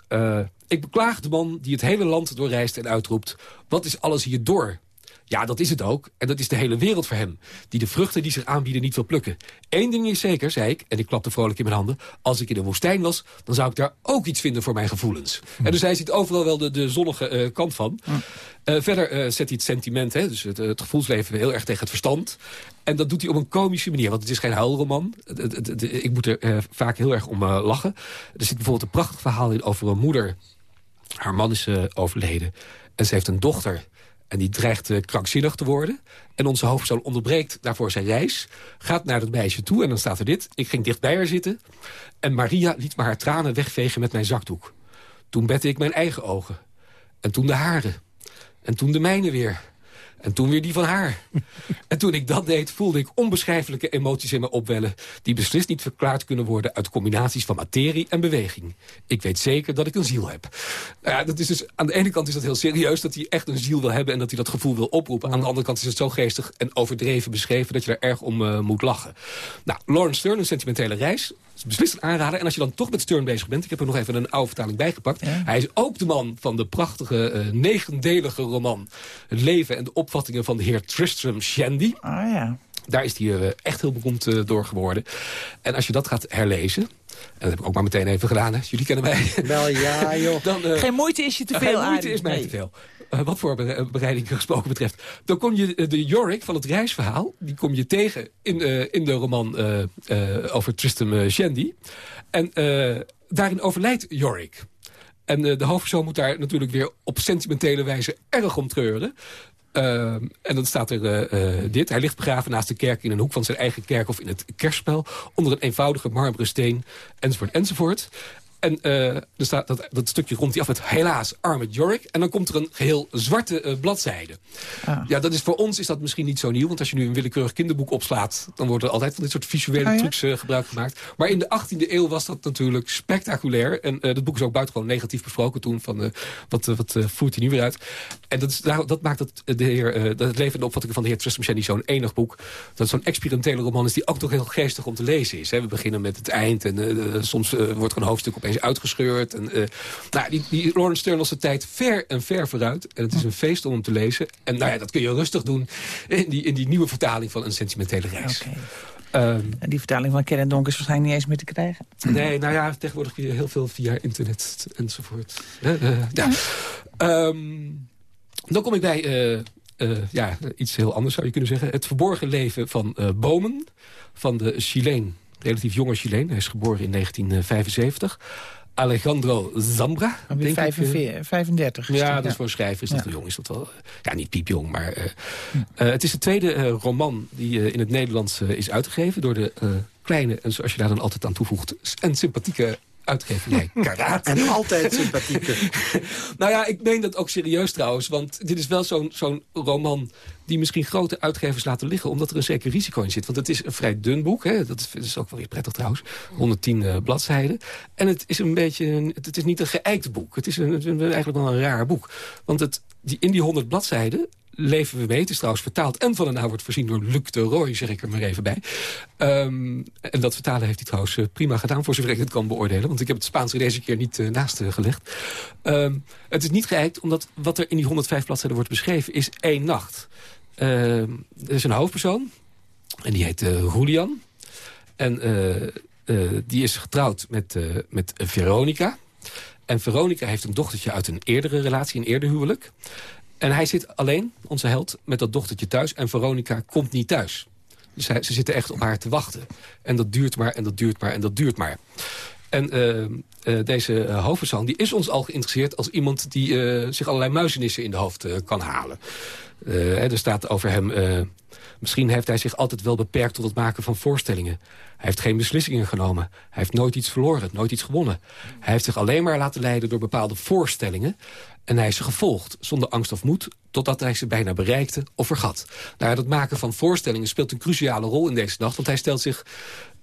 eh, ik beklaag de man die het hele land doorreist en uitroept... wat is alles hier door? Ja, dat is het ook. En dat is de hele wereld voor hem. Die de vruchten die zich aanbieden niet wil plukken. Eén ding is zeker, zei ik, en ik klapte vrolijk in mijn handen. Als ik in de woestijn was, dan zou ik daar ook iets vinden voor mijn gevoelens. En dus hij ziet overal wel de, de zonnige eh, kant van. Eh, verder eh, zet hij het sentiment, hè, dus het, het gevoelsleven, heel erg tegen het verstand. En dat doet hij op een komische manier, want het is geen huilroman. Ik moet er vaak heel erg om lachen. Er zit bijvoorbeeld een prachtig verhaal in over een moeder. Haar man is overleden en ze heeft een dochter... En die dreigt eh, krankzinnig te worden. En onze hoofdpersoon onderbreekt daarvoor zijn reis. Gaat naar dat meisje toe en dan staat er dit. Ik ging dicht bij haar zitten. En Maria liet me haar tranen wegvegen met mijn zakdoek. Toen bette ik mijn eigen ogen. En toen de hare. En toen de mijne weer. En toen weer die van haar. En toen ik dat deed, voelde ik onbeschrijfelijke emoties in me opwellen... die beslist niet verklaard kunnen worden uit combinaties van materie en beweging. Ik weet zeker dat ik een ziel heb. Nou ja, dat is dus, aan de ene kant is dat heel serieus dat hij echt een ziel wil hebben... en dat hij dat gevoel wil oproepen. Aan de andere kant is het zo geestig en overdreven beschreven... dat je er erg om eh, moet lachen. Nou, Lawrence Stern, een sentimentele reis... is beslist een aanrader. En als je dan toch met Stern bezig bent... ik heb er nog even een oude vertaling bijgepakt... hij is ook de man van de prachtige eh, negendelige roman... Het leven en de opvattingen van de heer Tristram Shandy. Ah ja. Daar is hij eh, echt heel beroemd eh, door geworden. En als je dat gaat herlezen... en dat heb ik ook maar meteen even gedaan, hè. jullie kennen mij... Wel ja, joh. dan, Geen moeite is je te veel, geen moeite is mij Nee. te veel. Eh, wat voor bere- bereiding gesproken betreft. Dan kom je eh, de Yorick van het reisverhaal... die kom je tegen in, eh, in de roman eh, eh, over Tristan eh, Shandy. En eh, daarin overlijdt Yorick. En eh, de hoofdpersoon moet daar natuurlijk weer op sentimentele wijze erg om treuren. En dan staat er eh, eh, dit. Hij ligt begraven naast de kerk in een hoek van zijn eigen kerk... of in het kerspel, onder een eenvoudige marmeren steen, enzovoort, enzovoort. En eh, er staat dat, dat stukje rond hij af met helaas arme Jorik. En dan komt er een geheel zwarte eh, bladzijde. Ah. Ja, dat is, voor ons is dat misschien niet zo nieuw. Want als je nu een willekeurig kinderboek opslaat... dan worden er altijd van dit soort visuele Ah, ja? trucs eh, gebruik gemaakt. Maar in de 18e eeuw was dat natuurlijk spectaculair. En dat boek is ook buitengewoon negatief besproken toen. Van, wat wat voert hij nu weer uit? En dat, is, daar- dat maakt het, de heer, dat het leven en de opvattingen van de heer Tristram zo'n enig boek. Dat zo'n experimentele roman is die ook toch heel geestig om te lezen is. Hè. We beginnen met het eind en soms wordt er een hoofdstuk opeens uitgescheurd. En, eh, nou, die, die Lawrence Stern was de tijd ver en ver vooruit. En het is een feest om hem te lezen. En nou ja, dat kun je rustig doen in die, in die nieuwe vertaling van een sentimentele reis. Ehm, En die vertaling van Ken en Donk is waarschijnlijk niet eens meer te krijgen. Nee, nou ja, tegenwoordig kun je heel veel via internet enzovoort. Eh, ja. Ehm, dan kom ik bij eh, ja, iets heel anders, zou je kunnen zeggen. Het verborgen leven van bomen van de Chileen. Relatief jonge Chileen. Hij is geboren in 1975. Alejandro Zambra. Denk ik, eh, 45, 35. is ja, dat is voor een schrijver is dat Ja. jong. Is dat wel, eh, ja, niet piepjong, maar... eh, eh, het is de tweede eh, roman die eh, in het Nederlands eh, is uitgegeven... door de eh, kleine, en zoals je daar dan altijd aan toevoegt... en sympathieke uitgeverij Karaat. En altijd sympathieke. Nou ja, ik meen dat ook serieus trouwens. Want dit is wel zo'n zo'n roman die misschien grote uitgevers laten liggen... omdat er een zeker risico in zit. Want het is een vrij dun boek. Hè? Dat is, dat is ook wel weer prettig trouwens. 110 eh, bladzijden. En het is een beetje... Een, het, is niet een geëikt boek. Het is een, het is een- eigenlijk wel een raar boek. Want het, die, in die 100 bladzijden leven we. Het is trouwens vertaald en van de naam wordt voorzien door Luc de Roy, zeg ik er maar even bij. Ehm, en dat vertalen heeft hij trouwens eh, prima gedaan, voor zover ik het kan beoordelen. Want ik heb het Spaans deze keer niet eh, naast eh, gelegd. Ehm, het is niet geëikt, omdat wat er in die 105 bladzijden wordt beschreven is één nacht. Ehm, er is een hoofdpersoon, en die heet Julian. En die is getrouwd met, met Veronica. En Veronica heeft een dochtertje uit een eerdere relatie, een eerder huwelijk. En hij zit alleen, onze held, met dat dochtertje thuis. En Veronica komt niet thuis. Dus hij, ze zitten echt op haar te wachten. En dat duurt maar, en dat duurt maar, en dat duurt maar. En eh, eh, deze hoofdpersoon die is ons al geïnteresseerd... als iemand die zich allerlei muizenissen in de hoofd kan halen. Hè, er staat over hem... misschien heeft hij zich altijd wel beperkt tot het maken van voorstellingen. Hij heeft geen beslissingen genomen. Hij heeft nooit iets verloren, nooit iets gewonnen. Hij heeft zich alleen maar laten leiden door bepaalde voorstellingen... En hij is ze gevolgd, zonder angst of moed... totdat hij ze bijna bereikte of vergat. Nou, dat maken van voorstellingen speelt een cruciale rol in deze nacht... want hij stelt zich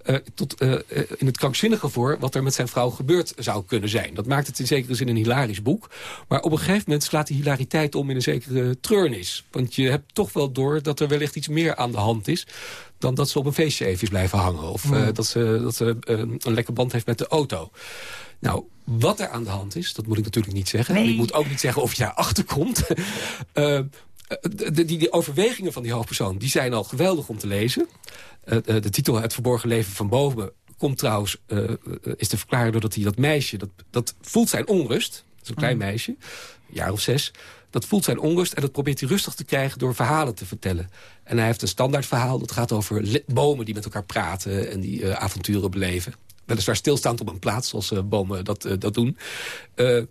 eh, tot, eh, eh, in het krankzinnige voor... wat er met zijn vrouw gebeurd zou kunnen zijn. Dat maakt het in zekere zin een hilarisch boek. Maar op een gegeven moment slaat die hilariteit om in een zekere treurnis. Want je hebt toch wel door dat er wellicht iets meer aan de hand is... dan dat ze op een feestje even blijven hangen. Of eh, dat ze, dat ze een lekker band heeft met de auto. Nou, wat er aan de hand is, dat moet ik natuurlijk niet zeggen. Nee. En ik moet ook niet zeggen of je daarachter komt. Eh, de, die, die overwegingen van die hoofdpersoon die zijn al geweldig om te lezen. Eh, eh, de titel Het verborgen leven van boven komt trouwens, is te verklaren doordat hij dat meisje, dat, dat voelt zijn onrust. Een klein meisje, een jaar of zes. Dat voelt zijn onrust en dat probeert hij rustig te krijgen door verhalen te vertellen. En hij heeft een standaard verhaal, dat gaat over bomen die met elkaar praten en die avonturen beleven. Weliswaar stilstaand op een plaats, zoals eh, bomen dat, eh, dat doen. Eh,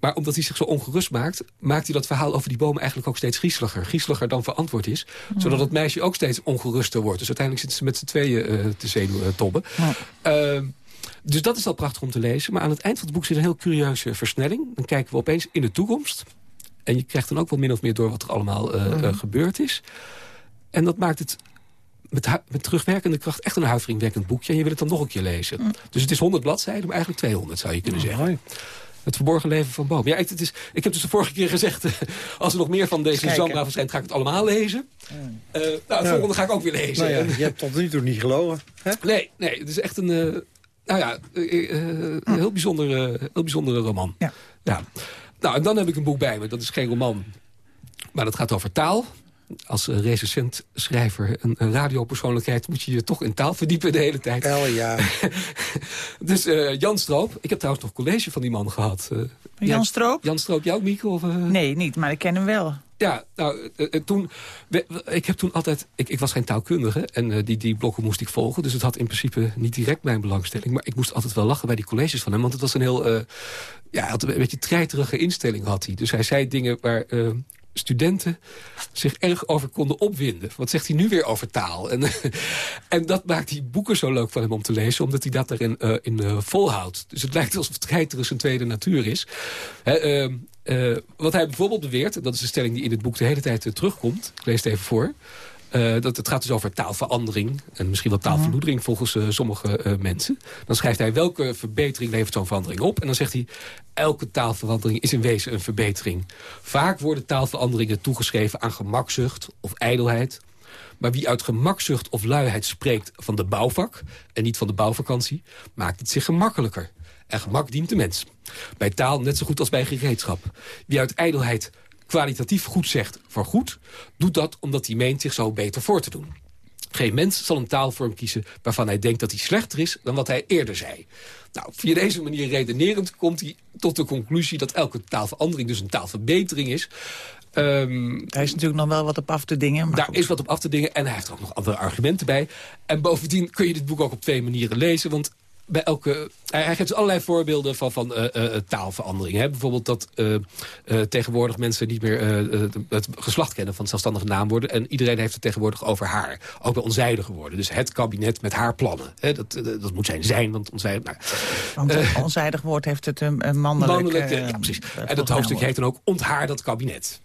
maar omdat hij zich zo ongerust maakt... maakt hij dat verhaal over die bomen eigenlijk ook steeds griezeliger. Griezeliger dan verantwoord is. Zodat het meisje ook steeds ongeruster wordt. Dus uiteindelijk zitten ze met z'n tweeën te zenuwtobben. Ehm, dus dat is al prachtig om te lezen. Maar aan het eind van het boek zit een heel curieuze versnelling. Dan kijken we opeens in de toekomst. En je krijgt dan ook wel min of meer door wat er allemaal gebeurd is. En dat maakt het met, met terugwerkende kracht echt een huiveringwekkend boekje. En je wil het dan nog een keer lezen. Dus het is 100 bladzijden, maar eigenlijk 200 zou je kunnen zeggen. Mooi. Het verborgen leven van Boom. Ja, ik, het is, ik heb dus de vorige keer gezegd... eh, als er nog meer van deze genre verschijnt... ga ik het allemaal lezen. Eh, nou, het volgende ga ik ook weer lezen. Nou ja, je hebt tot nu toe niet gelogen. Hè? Nee, nee, het is echt een... eh, nou ja, een heel, bijzondere, heel bijzondere roman. Ja. ja. Nou, en dan heb ik een boek bij me. Dat is geen roman, maar dat gaat over taal. Als uh, recensent schrijver en een radiopersoonlijkheid... moet je je toch in taal verdiepen de hele tijd. El, ja. Dus eh, Jan Stroop. Ik heb trouwens nog college van die man gehad. eh. Jan Stroop? Jan Stroop, jou, Mieke? Of, eh? Nee, niet, maar ik ken hem wel. Ja, nou, toen, we- ik heb toen altijd, ik, ik was geen taalkundige en eh, die, die blokken moest ik volgen. Dus het had in principe niet direct mijn belangstelling. Maar ik moest altijd wel lachen bij die colleges van hem. Want het was een heel, eh, ja, hij had een beetje treiterige instelling had hij. Dus hij zei dingen waar eh, studenten zich erg over konden opwinden. Wat zegt hij nu weer over taal? En, en dat maakt die boeken zo leuk van hem om te lezen. Omdat hij dat erin eh, in, eh, volhoudt. Dus het lijkt alsof treiteren zijn tweede natuur is. Ehm, eh, wat hij bijvoorbeeld beweert, en dat is een stelling die in het boek de hele tijd terugkomt. Ik lees het even voor. Eh, dat het gaat dus over taalverandering. En misschien wel taalverloedering volgens eh, sommige eh, mensen. Dan schrijft hij welke verbetering levert zo'n verandering op. En dan zegt hij, elke taalverandering is in wezen een verbetering. Vaak worden taalveranderingen toegeschreven aan gemakzucht of ijdelheid. Maar wie uit gemakzucht of luiheid spreekt van de bouwvak... en niet van de bouwvakantie, maakt het zich gemakkelijker. En gemak dient de mens. Bij taal net zo goed als bij gereedschap. Wie uit ijdelheid kwalitatief goed zegt voor goed... doet dat omdat hij meent zich zo beter voor te doen. Geen mens zal een taalvorm kiezen waarvan hij denkt dat hij slechter is... dan wat hij eerder zei. Nou, via deze manier redenerend komt hij tot de conclusie... dat elke taalverandering dus een taalverbetering is... Ehm, Daar is natuurlijk nog wel wat op af te dingen. Maar daar goed. is wat op af te dingen en hij heeft er ook nog andere argumenten bij. En bovendien kun je dit boek ook op twee manieren lezen. Want bij elke, hij hij geeft dus allerlei voorbeelden van, van eh, eh, taalverandering. Hè? Bijvoorbeeld dat eh, eh, tegenwoordig mensen niet meer eh, eh, het geslacht kennen van zelfstandige naamwoorden. En iedereen heeft het tegenwoordig over haar. Ook bij onzijdige woorden. Dus het kabinet met haar plannen. Hè? Dat, eh, dat moet zijn zijn, want onzijdig... Nou, Want een onzijdig woord heeft het een, een mannelijk... Mannelijk, eh, ja, precies. eh, En dat hoofdstuk heet dan ook Onthaar dat kabinet.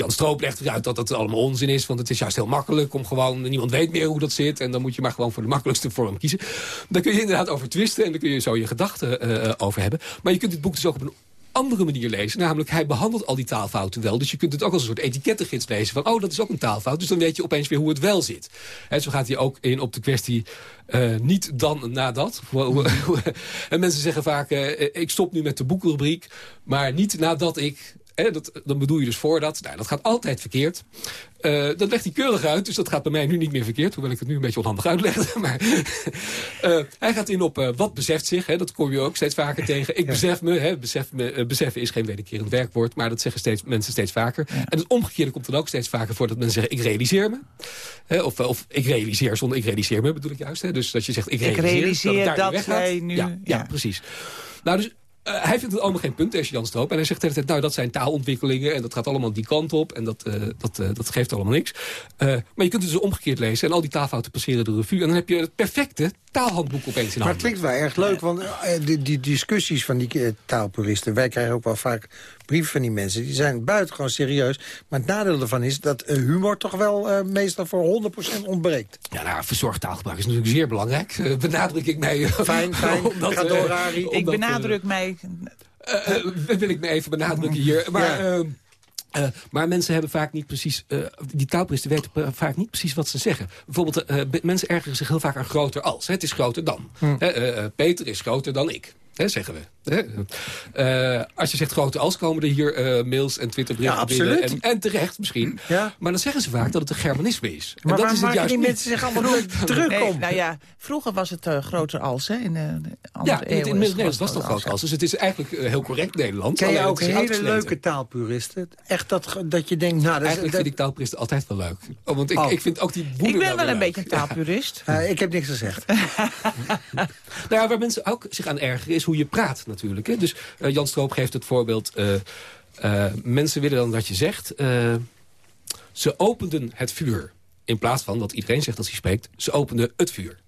Jan Stroop legt eruit dat dat allemaal onzin is. Want het is juist heel makkelijk om gewoon... Niemand weet meer hoe dat zit. En dan moet je maar gewoon voor de makkelijkste vorm kiezen. Daar kun je inderdaad over twisten. En daar kun je zo je gedachten eh, over hebben. Maar je kunt dit boek dus ook op een andere manier lezen. Namelijk, hij behandelt al die taalfouten wel. Dus je kunt het ook als een soort etikettengids lezen. Van, oh, dat is ook een taalfout. Dus dan weet je opeens weer hoe het wel zit. En zo gaat hij ook in op de kwestie... eh, niet dan nadat. en mensen zeggen vaak... eh, ik stop nu met de boekrubriek. Maar niet nadat ik... Hè, dat, dan bedoel je dus voordat. Nou, dat gaat altijd verkeerd. Eh, dat legt hij keurig uit, dus dat gaat bij mij nu niet meer verkeerd. Hoewel ik het nu een beetje onhandig uitleg. Maar eh, hij gaat in op eh, wat beseft zich. Hè, dat kom je ook steeds vaker tegen. Ik besef me. Hè, besef me beseffen is geen wederkerend werkwoord. Maar dat zeggen steeds, mensen steeds vaker. En het omgekeerde komt dan ook steeds vaker voor. Dat mensen zeggen, ik realiseer me. Hè, of, of ik realiseer zonder ik realiseer me, bedoel ik juist. Hè. Dus dat je zegt, ik realiseer, realiseer het daar dat wij nu- Ja, ja, ja. precies. Nou, dus eh, hij vindt het allemaal geen punt, Jan Stroop. En hij zegt de hele tijd, nou, dat zijn taalontwikkelingen... en dat gaat allemaal die kant op en dat, eh, dat, eh, dat geeft allemaal niks. Maar je kunt het dus omgekeerd lezen... en al die taalfouten passeren de revue... en dan heb je het perfecte taalhandboek opeens in Maar handen. het klinkt wel erg leuk, want die, die discussies van die taalpuristen... wij krijgen ook wel vaak brieven van die mensen, die zijn buitengewoon serieus. Maar het nadeel ervan is dat eh, humor toch wel eh, meestal voor 100% ontbreekt. Ja, nou, verzorgd taalgebruik is natuurlijk zeer belangrijk. Eh, benadruk ik mij... Fijn, fijn. omdat, Ga door, Arie. Ik benadruk mij... Wil ik me even benadrukken hier. Maar, Ja. maar mensen hebben vaak niet precies... eh, die taalpuristen weten vaak niet precies wat ze zeggen. Bijvoorbeeld, eh, be- mensen ergeren zich heel vaak aan groter als. Hè, het is groter dan. Hè, eh, Peter is groter dan ik. Hè, zeggen we. Eh, als je zegt grote als, komen er hier eh, mails en Twitterberichten Ja, binnen. absoluut. En, en terecht misschien. Ja. Maar dan zeggen ze vaak dat het een Germanisme is. Maar en dat is het juist die niet. mensen zich allemaal druk Nee, om? nou ja, vroeger was het eh, groter als, hè, in de, Ja, in het eeuwen in is het Nederlands was dat groter als. Dus het is eigenlijk heel correct Nederlands. Ken je ook het hele uitgesleten. leuke taalpuristen? Echt dat, dat je denkt, nou... Dat, is- Eigenlijk dat, vind ik taalpuristen altijd wel leuk. Oh, want ik, Oh. ik vind ook die woede Ik ben wel een leuk. beetje taalpurist. Eh, ik heb niks gezegd. Nou ja, waar mensen ook zich aan ergeren is hoe je praat natuurlijk. Hè? Dus eh, Jan Stroop geeft het voorbeeld... eh, eh, mensen willen dan dat je zegt... ze openden het vuur. In plaats van dat iedereen zegt als hij spreekt... ze openden het vuur.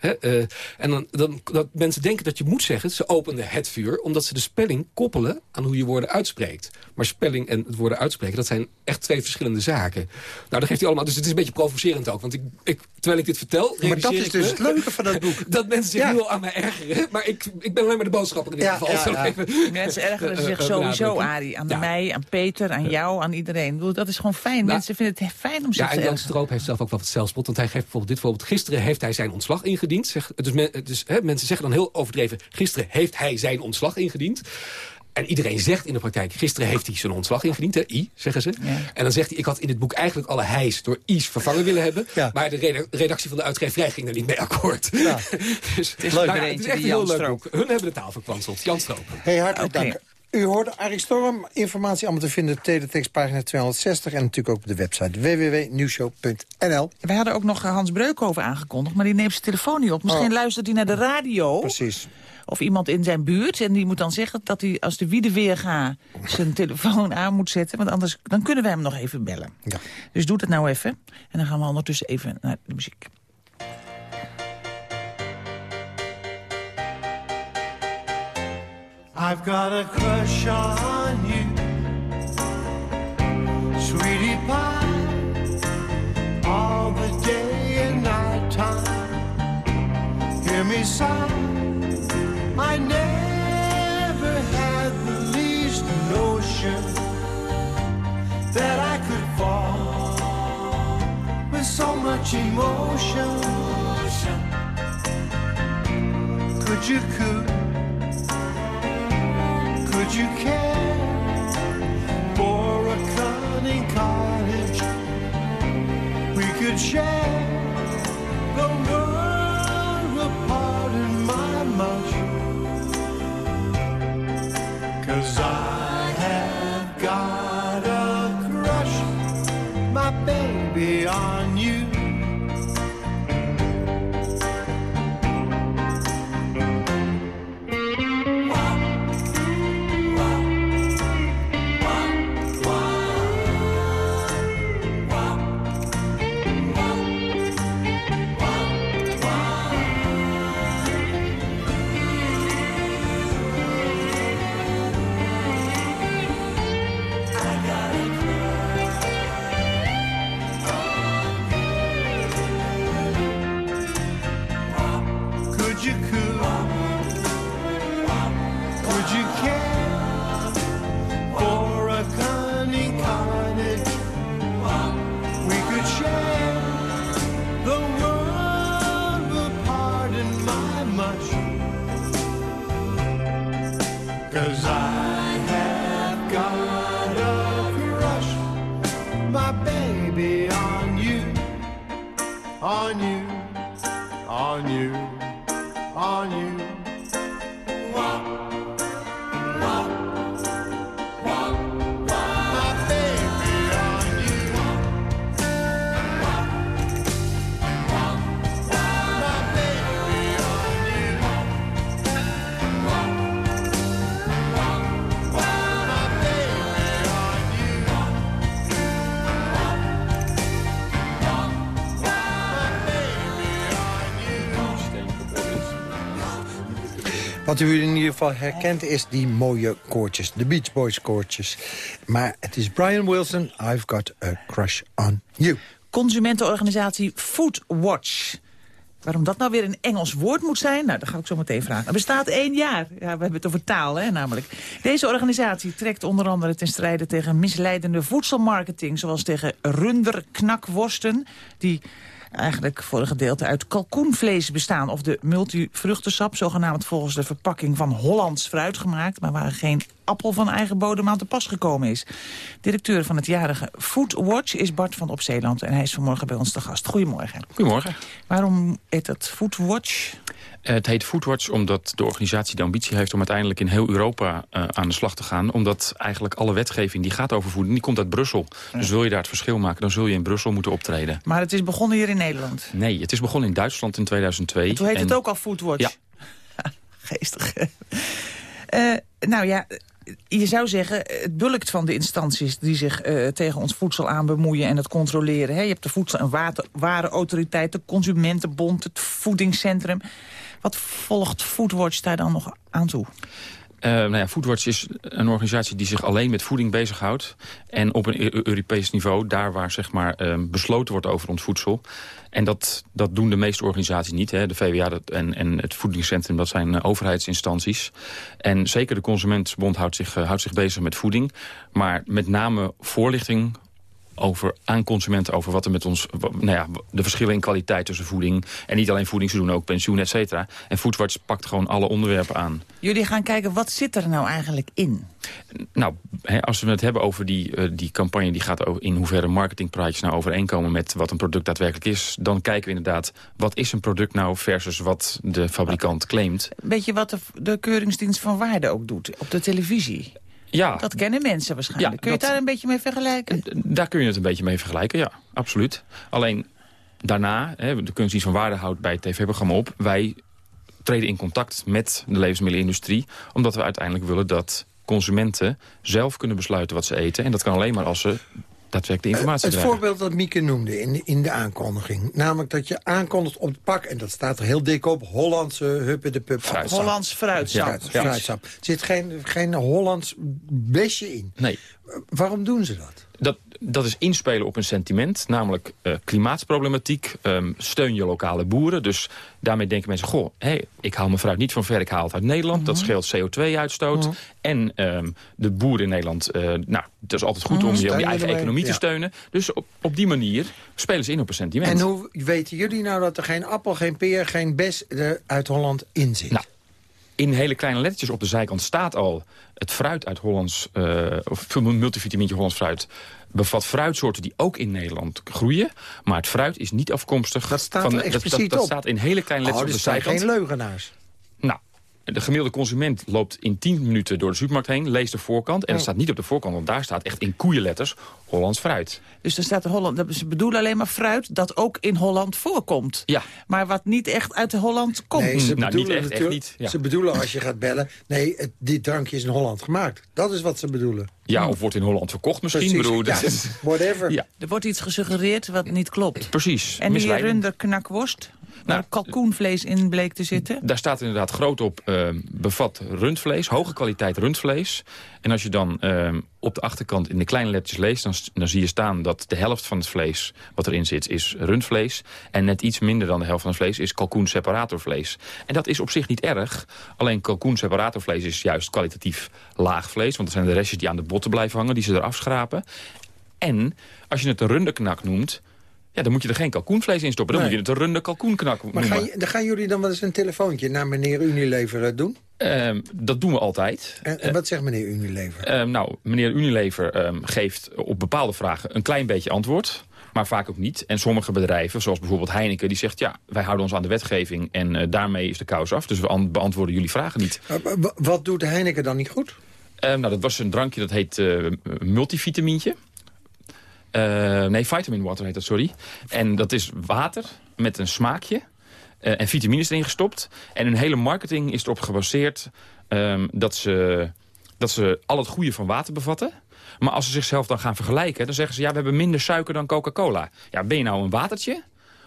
Hè, eh, en dan, dan, dat mensen denken dat je moet zeggen... ze openden het vuur, omdat ze de spelling koppelen... aan hoe je woorden uitspreekt. Maar spelling en het woorden uitspreken... dat zijn echt twee verschillende zaken. Nou, dat geeft hij allemaal... dus het is een beetje provocerend ook. Want ik, ik, terwijl ik dit vertel... Maar dat is dus me het leuke van dat boek. dat mensen zich Ja. nu al aan mij ergeren. Maar ik, ik ben alleen maar de boodschapper in dit Ja, geval. ja, ja. Mensen ergeren eh, zich eh, sowieso, benadrukken. Arie. Aan Ja. mij, aan Peter, aan jou, aan iedereen. Ik bedoel, dat is gewoon fijn. Mensen vinden het fijn om zich Ja, te en Jan ergeren. Stroop heeft zelf ook wel wat zelfspot. Want hij geeft bijvoorbeeld dit voorbeeld. Gisteren heeft hij zijn ontslag ingediend. Zeg, dus men- dus hè, mensen zeggen dan heel overdreven... gisteren heeft hij zijn ontslag ingediend. En iedereen zegt in de praktijk... gisteren heeft hij zijn ontslag ingediend. Hè, I, zeggen ze. Ja. En dan zegt hij... ik had in dit boek eigenlijk alle hij's door I's vervangen willen hebben. Ja. Maar de reda- redactie van de uitgeverij ging er niet mee akkoord. Ja. dus, is nou leuk. ja, Er het is echt een heel Jan leuk boek. Hun hebben de taal verkwanseld. Jan Stroop. Hey, hartelijk dank. U hoorde Arie Storm. Informatie allemaal te vinden op teletext pagina 260... en natuurlijk ook op de website www.nieuwshow.nl. We hadden ook nog eh, Hans Breukhoven aangekondigd, maar die neemt zijn telefoon niet op. Misschien Oh. luistert hij naar de radio. Precies. Of iemand in zijn buurt. En die moet dan zeggen dat hij als de wiede weer gaat zijn telefoon aan moet zetten. Want anders dan kunnen we hem nog even bellen. Ja. Dus doe dat nou even. En dan gaan we ondertussen even naar de muziek. I've got a crush on you, sweetie pie, all the day and night time. Hear me sigh, I never had the least notion that I could fall with so much emotion. Could you, could could you care for a cunning cottage we could share Wat u in ieder geval herkent is die mooie koortjes. De Beach Boys koortjes. Maar het is Brian Wilson. I've got a crush on you. Consumentenorganisatie Foodwatch. Waarom dat nou weer een Engels woord moet zijn? Nou, dat ga ik zo meteen vragen. Het bestaat één jaar. Ja, we hebben het over taal, hè, namelijk. Deze organisatie trekt onder andere ten strijde tegen misleidende voedselmarketing... zoals tegen runderknakworsten, die eigenlijk voor een gedeelte uit kalkoenvlees bestaan... of de multivruchtensap, zogenaamd volgens de verpakking van Hollands fruit gemaakt... maar waar geen appel van eigen bodem aan te pas gekomen is. Directeur van het jarige Foodwatch is Bart van Op Zeeland... en hij is vanmorgen bij ons te gast. Goedemorgen. Goedemorgen. Waarom heet het Foodwatch? Het heet Foodwatch omdat de organisatie de ambitie heeft... om uiteindelijk in heel Europa eh, aan de slag te gaan. Omdat eigenlijk alle wetgeving die gaat over voeding... die komt uit Brussel. Dus wil je daar het verschil maken... dan zul je in Brussel moeten optreden. Maar het is begonnen hier in Nederland. Nee, het is begonnen in Duitsland in 2002. Toen heet En- het ook al Foodwatch. Ja. Geestig. Eh, nou ja, je zou zeggen, het bulkt van de instanties... die zich eh, tegen ons voedsel aan bemoeien en het controleren. Hè? Je hebt de Voedsel- en Warenautoriteit, de Consumentenbond... het Voedingscentrum. Wat volgt Foodwatch daar dan nog aan toe? Eh, nou ja, Foodwatch is een organisatie die zich alleen met voeding bezighoudt. En op een Eu- Europees niveau, daar waar zeg maar, eh, besloten wordt over ons voedsel. En dat, dat doen de meeste organisaties niet. Hè. De VWA en, en het Voedingscentrum, dat zijn eh, overheidsinstanties. En zeker de Consumentenbond houdt zich, houdt zich bezig met voeding. Maar met name voorlichting over, aan consumenten over wat er met ons... Nou ja, de verschillen in kwaliteit tussen voeding. En niet alleen voeding, ze doen ook pensioen, et cetera. En Foodwatch pakt gewoon alle onderwerpen aan. Jullie gaan kijken, wat zit er nou eigenlijk in? Nou, hè, als we het hebben over die, eh, die campagne... die gaat over in hoeverre marketingpraatjes nou overeenkomen... met wat een product daadwerkelijk is... dan kijken we inderdaad, wat is een product nou... versus wat de fabrikant claimt. Weet je wat de, de Keuringsdienst van Waarde ook doet op de televisie? Ja, Dat kennen mensen waarschijnlijk. Ja, Kun je dat- het daar een beetje mee vergelijken? daar kun je het een beetje mee vergelijken, ja, absoluut. Alleen daarna, hè, de kunstdienst van waarde houdt bij het tv-programma op... wij treden in contact met de levensmiddelenindustrie... omdat we uiteindelijk willen dat consumenten zelf kunnen besluiten wat ze eten. En dat kan alleen maar als ze daadwerkelijk de informatie het krijgen. voorbeeld dat Mieke noemde in, in de aankondiging. Namelijk dat je aankondigt op het pak, en dat staat er heel dik op... Hollandse huppe de pup. Fruitsap. Hollands fruitsap. Ja. fruitsap. Er zit geen, geen Hollands besje in. Nee, Waarom doen ze dat? dat, dat is inspelen op een sentiment, namelijk eh, klimaatproblematiek. ehm, steun je lokale boeren. Dus daarmee denken mensen, goh, hé, ik haal mijn fruit niet van ver, ik haal het uit Nederland. Dat scheelt CO2-uitstoot. En ehm, de boeren in Nederland, eh, nou, het is altijd goed om je, om Steun je eigen economie ja. te steunen. Dus op, op die manier spelen ze in op een sentiment. En hoe weten jullie nou dat er geen appel, geen peer, geen bes er uit Holland in zit? Nou, in hele kleine lettertjes op de zijkant staat al... het fruit uit Hollands, eh of multivitamintje Hollands fruit... bevat fruitsoorten die ook in Nederland groeien. Maar het fruit is niet afkomstig... Dat staat van, er dat, dat, expliciet dat op. staat in hele kleine oh, letters dit op de zijn zijkant. geen leugenaars. Nou, de gemiddelde consument loopt in 10 minuten door de supermarkt heen... leest de voorkant. En dat staat niet op de voorkant, want daar staat echt in koeienletters... Hollands fruit. Dus er staat Holland, ze bedoelen alleen maar fruit dat ook in Holland voorkomt. Ja. Maar wat niet echt uit Holland komt. Nee, ze Nou, niet bedoelen echt, niet, ja. Ze bedoelen als je gaat bellen... nee, het, dit drankje is in Holland gemaakt. Dat is wat ze bedoelen. Ja, of wordt in Holland verkocht misschien. Precies, Bedoel, dat ja, is- whatever. ja, Er wordt iets gesuggereerd wat niet klopt. precies. En die runderknakworst, waar Nou, kalkoenvlees in bleek te zitten. Daar staat inderdaad groot op, eh, bevat rundvlees, hoge kwaliteit rundvlees. En als je dan eh, op de achterkant in de kleine lettertjes leest... Dan, dan zie je staan dat de helft van het vlees wat erin zit is rundvlees. En net iets minder dan de helft van het vlees is kalkoen separatorvlees. En dat is op zich niet erg. Alleen kalkoen separatorvlees is juist kwalitatief laag vlees. Want dat zijn de restjes die aan de botten blijven hangen, die ze eraf schrapen. En als je het een runderknak noemt... Ja, dan moet je er geen kalkoenvlees in stoppen. Dan Nee. moet je het een runde kalkoenknak Maar noemen. gaan, je- dan gaan jullie dan wel eens een telefoontje naar meneer Unilever eh, doen? Ehm, dat doen we altijd. En, en wat zegt meneer Unilever? Ehm, nou, meneer Unilever ehm, geeft op bepaalde vragen een klein beetje antwoord. Maar vaak ook niet. En sommige bedrijven, zoals bijvoorbeeld Heineken... die zegt, ja, wij houden ons aan de wetgeving... en eh, daarmee is de kous af. Dus we an- beantwoorden jullie vragen niet. Eh, wa- wat doet Heineken dan niet goed? Nou, dat was een drankje, dat heet eh multivitamintje. Eh, nee, vitamin water heet dat, sorry. En dat is water met een smaakje. eh, en vitamines erin gestopt. En hun hele marketing is erop gebaseerd... ehm, dat, ze, dat ze al het goede van water bevatten. Maar als ze zichzelf dan gaan vergelijken... dan zeggen ze, ja, we hebben minder suiker dan Coca-Cola. Ja, ben je nou een watertje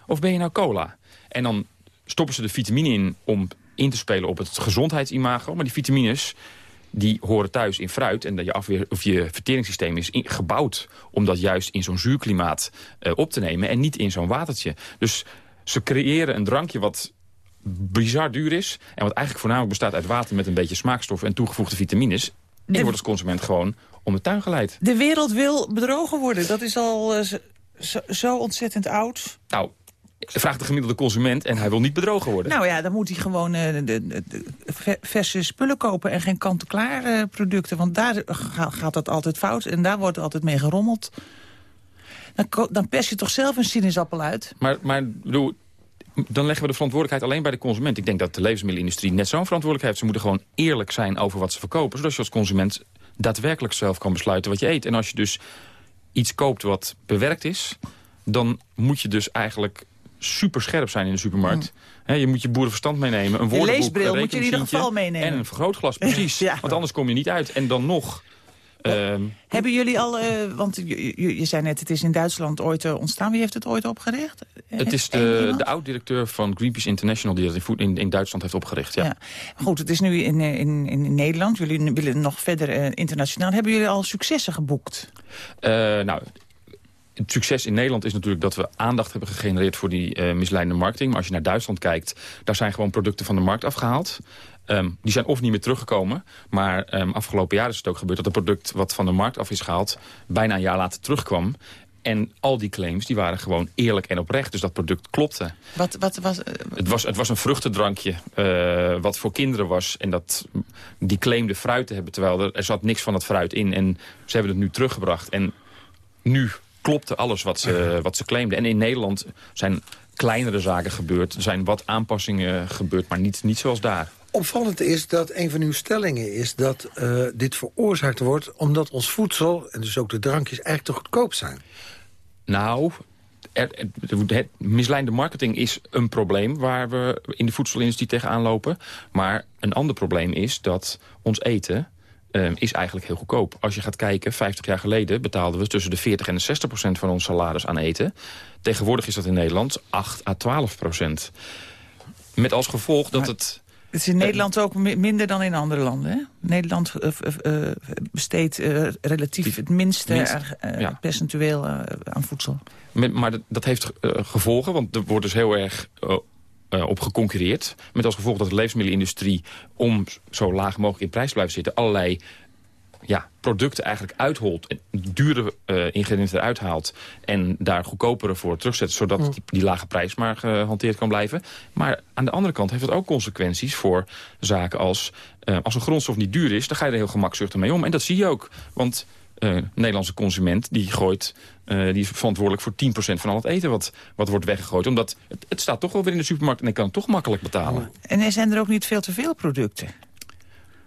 of ben je nou cola? En dan stoppen ze de vitamine in om in te spelen op het gezondheidsimago. Maar die vitamines die horen thuis in fruit. En dat je, afweer, of je verteringssysteem is in- gebouwd om dat juist in zo'n zuurklimaat eh, op te nemen. En niet in zo'n watertje. Dus ze creëren een drankje wat bizar duur is. En wat eigenlijk voornamelijk bestaat uit water met een beetje smaakstoffen en toegevoegde vitamines. En je wordt als consument gewoon om de tuin geleid. De wereld wil bedrogen worden. Dat is al eh, zo, zo- zo ontzettend oud. Nou, vraagt de gemiddelde consument en hij wil niet bedrogen worden. Nou ja, dan moet hij gewoon eh, de, de, de ver- verse spullen kopen... en geen kant-en-klaar eh, producten. Want daar ga- gaat dat altijd fout en daar wordt altijd mee gerommeld. Dan, dan pers je toch zelf een sinaasappel uit? Maar, maar bedoel, dan leggen we de verantwoordelijkheid alleen bij de consument. Ik denk dat de levensmiddelenindustrie net zo'n verantwoordelijkheid heeft. Ze moeten gewoon eerlijk zijn over wat ze verkopen. Zodat je als consument daadwerkelijk zelf kan besluiten wat je eet. En als je dus iets koopt wat bewerkt is... dan moet je dus eigenlijk super scherp zijn in de supermarkt. Hè, je moet je boerenverstand meenemen. Een woordenboek, Mm. leesbril een moet je in ieder geval meenemen. En een vergrootglas, precies. Ja. Want anders kom je niet uit. En dan nog... ehm, Hebben jullie al, eh, want je, je, je zei net, het is in Duitsland ooit eh, ontstaan. Wie heeft het ooit opgericht? het is de, de oud-directeur van Greenpeace International... die dat in, in, in Duitsland heeft opgericht. Ja. Ja. Goed, het is nu in, eh, in, in Nederland. Jullie willen nog verder eh, internationaal. Hebben jullie al successen geboekt? Eh, nou, het succes in Nederland is natuurlijk dat we aandacht hebben gegenereerd voor die eh misleidende marketing. Maar als je naar Duitsland kijkt, daar zijn gewoon producten van de markt afgehaald. Ehm, die zijn of niet meer teruggekomen. Maar ehm, afgelopen jaar is het ook gebeurd dat een product wat van de markt af is gehaald... bijna een jaar later terugkwam. En al die claims die waren gewoon eerlijk en oprecht. Dus dat product klopte. Wat, wat was... eh, Het was, het was een vruchtendrankje eh, wat voor kinderen was. En dat, die claimde fruit te hebben, terwijl er, er zat niks van het fruit in. En ze hebben het nu teruggebracht. En nu klopte alles wat ze, wat ze claimden. En in Nederland zijn kleinere zaken gebeurd. Er zijn wat aanpassingen gebeurd, maar niet, niet zoals daar. Opvallend is dat een van uw stellingen is dat eh, dit veroorzaakt wordt... omdat ons voedsel, en dus ook de drankjes, eigenlijk te goedkoop zijn. Nou, er, er- het misleidende marketing is een probleem... waar we in de voedselindustrie tegenaan lopen. Maar een ander probleem is dat ons eten... eh, is eigenlijk heel goedkoop. Als je gaat kijken, 50 jaar geleden betaalden we tussen de 40 en de 60 procent van ons salaris aan eten. Tegenwoordig is dat in Nederland 8 à 12 procent. Met als gevolg dat het... Het is in Nederland ook mi- minder dan in andere landen. Hè? Nederland eh, eh, eh, besteedt eh, relatief het minste Minst, eh, ja. percentueel eh, aan voedsel. Met- maar dat, dat heeft eh, gevolgen, want er wordt dus heel erg eh, op geconcurreerd. Met als gevolg dat de levensmiddelenindustrie, om zo laag mogelijk in prijs te blijven zitten... allerlei ja, producten eigenlijk uitholt, en dure eh, ingrediënten eruit haalt... en daar goedkopere voor terugzet, zodat die, die lage prijs maar gehanteerd kan blijven. Maar aan de andere kant heeft het ook consequenties voor zaken als... eh, als een grondstof niet duur is, dan ga je er heel gemakzuchtig mee om. En dat zie je ook, want eh, Nederlandse consument die gooit, eh, die is verantwoordelijk voor 10% van al het eten wat, wat wordt weggegooid. Omdat het, het staat toch wel weer in de supermarkt en ik kan het toch makkelijk betalen. En er zijn er ook niet veel te veel producten.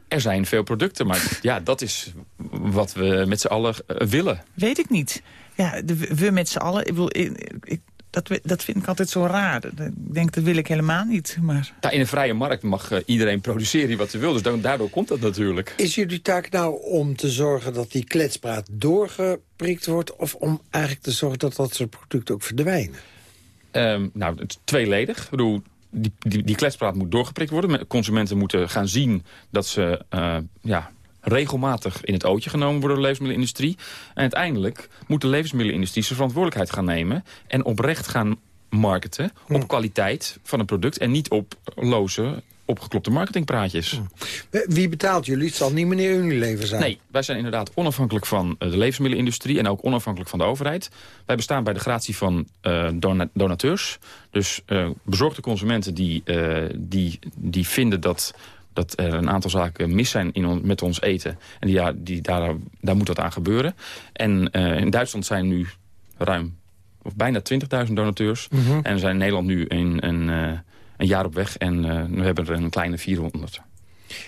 Er zijn veel producten, maar ja, dat is wat we met z'n allen eh, willen. Weet ik niet. Ja, de, we met z'n allen. Ik bedoel, ik, ik- dat, dat vind ik altijd zo raar. Ik denk, dat wil ik helemaal niet. Maar Ja, in een vrije markt mag eh, iedereen produceren wat hij wil. Dus dan, daardoor komt dat natuurlijk. Is jullie taak nou om te zorgen dat die kletspraat doorgeprikt wordt... of om eigenlijk te zorgen dat dat soort producten ook verdwijnen? Ehm, nou, het is tweeledig. Ik bedoel, die, die, die kletspraat moet doorgeprikt worden. Me- Consumenten moeten gaan zien dat ze eh, ja, regelmatig in het ootje genomen worden door de levensmiddelenindustrie. En uiteindelijk moet de levensmiddelenindustrie zijn verantwoordelijkheid gaan nemen... en oprecht gaan marketen op kwaliteit van een product... en niet op loze, opgeklopte marketingpraatjes. Wie betaalt jullie? Het zal niet meneer Unilever zijn. Nee, wij zijn inderdaad onafhankelijk van eh, de levensmiddelenindustrie... en ook onafhankelijk van de overheid. Wij bestaan bij de gratie van eh, dona- donateurs. Dus eh, bezorgde consumenten die, eh, die, die vinden dat, dat er een aantal zaken mis zijn in on- met ons eten. En die, ja, die, daar, daar moet dat aan gebeuren. En eh, in Duitsland zijn nu ruim of bijna 20.000 donateurs. Mhm. En we zijn in Nederland nu een, een, eh, een jaar op weg. En eh, we hebben er een kleine 400.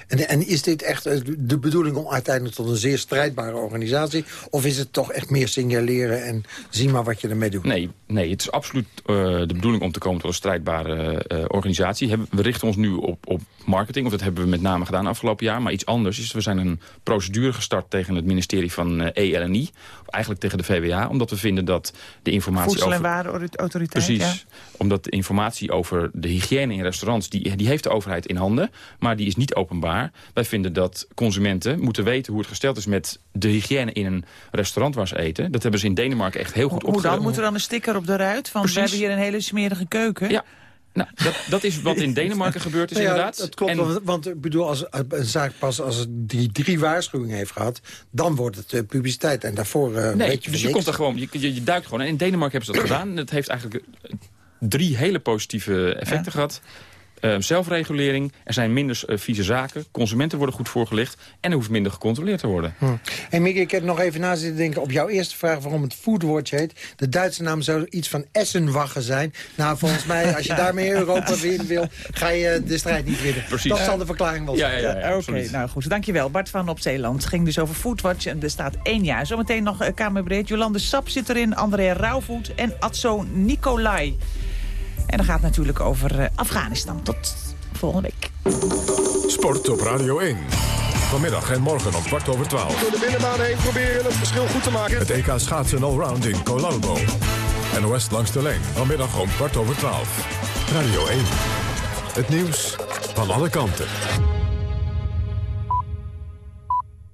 En, en is dit echt eh, de bedoeling om uiteindelijk tot een zeer strijdbare organisatie... of is het toch echt meer signaleren en zie maar wat je ermee doet? Nee, nee het is absoluut eh, de bedoeling om te komen tot een strijdbare eh, organisatie. We richten ons nu op, op marketing, of dat hebben we met name gedaan afgelopen jaar. Maar iets anders is, we zijn een procedure gestart tegen het ministerie van eh ELNI. Of eigenlijk tegen de VWA, omdat we vinden dat de informatie voedsel- en over... warenautoriteit. Precies, Ja. omdat de informatie over de hygiëne in restaurants... Die, die heeft de overheid in handen, maar die is niet openbaar. Wij vinden dat consumenten moeten weten hoe het gesteld is... met de hygiëne in een restaurant waar ze eten. Dat hebben ze in Denemarken echt heel goed Hoe dan? Moet er dan een sticker op de ruit? Van, we Precies. hebben hier een hele smerige keuken. Ja, nou, dat, dat is wat in Denemarken gebeurd is Nou ja, inderdaad. Dat klopt, En- want, want ik bedoel, als een zaak pas als het die drie waarschuwingen heeft gehad... dan wordt het eh, publiciteit en daarvoor eh Nee, weet je dus je komt er gewoon, je, je, je duikt gewoon. En in Denemarken hebben ze dat gedaan. En het heeft eigenlijk eh, drie hele positieve effecten gehad. Eh, zelfregulering, er zijn minder eh, vieze zaken... consumenten worden goed voorgelicht... en er hoeft minder gecontroleerd te worden. Hm. En Mieke, ik heb nog even na zitten denken op jouw eerste vraag... waarom het Foodwatch heet. De Duitse naam zou iets van Essenwagen zijn. Nou, volgens mij, als je daarmee Europa winnen wil... ga je de strijd niet winnen. Precies. Dat zal de verklaring wel Ja, zijn. ja, ja, ja, Oké, nou goed. Dankjewel. Bart van op Zeeland. Het ging dus over Foodwatch en bestaat één jaar. Zometeen nog eh, Kamerbreed. Jolande Sap zit erin, André Rauwvoet en Atso Nicolai. En dan gaat natuurlijk over eh, Afghanistan. Tot volgende week. Sport op Radio 1. Vanmiddag en morgen om kwart over twaalf. Door de binnenbaan heen proberen het verschil goed te maken. Het EK schaatsen allround in Colalbo. NOS langs de lijn. Vanmiddag om kwart over twaalf. Radio 1. Het nieuws van alle kanten.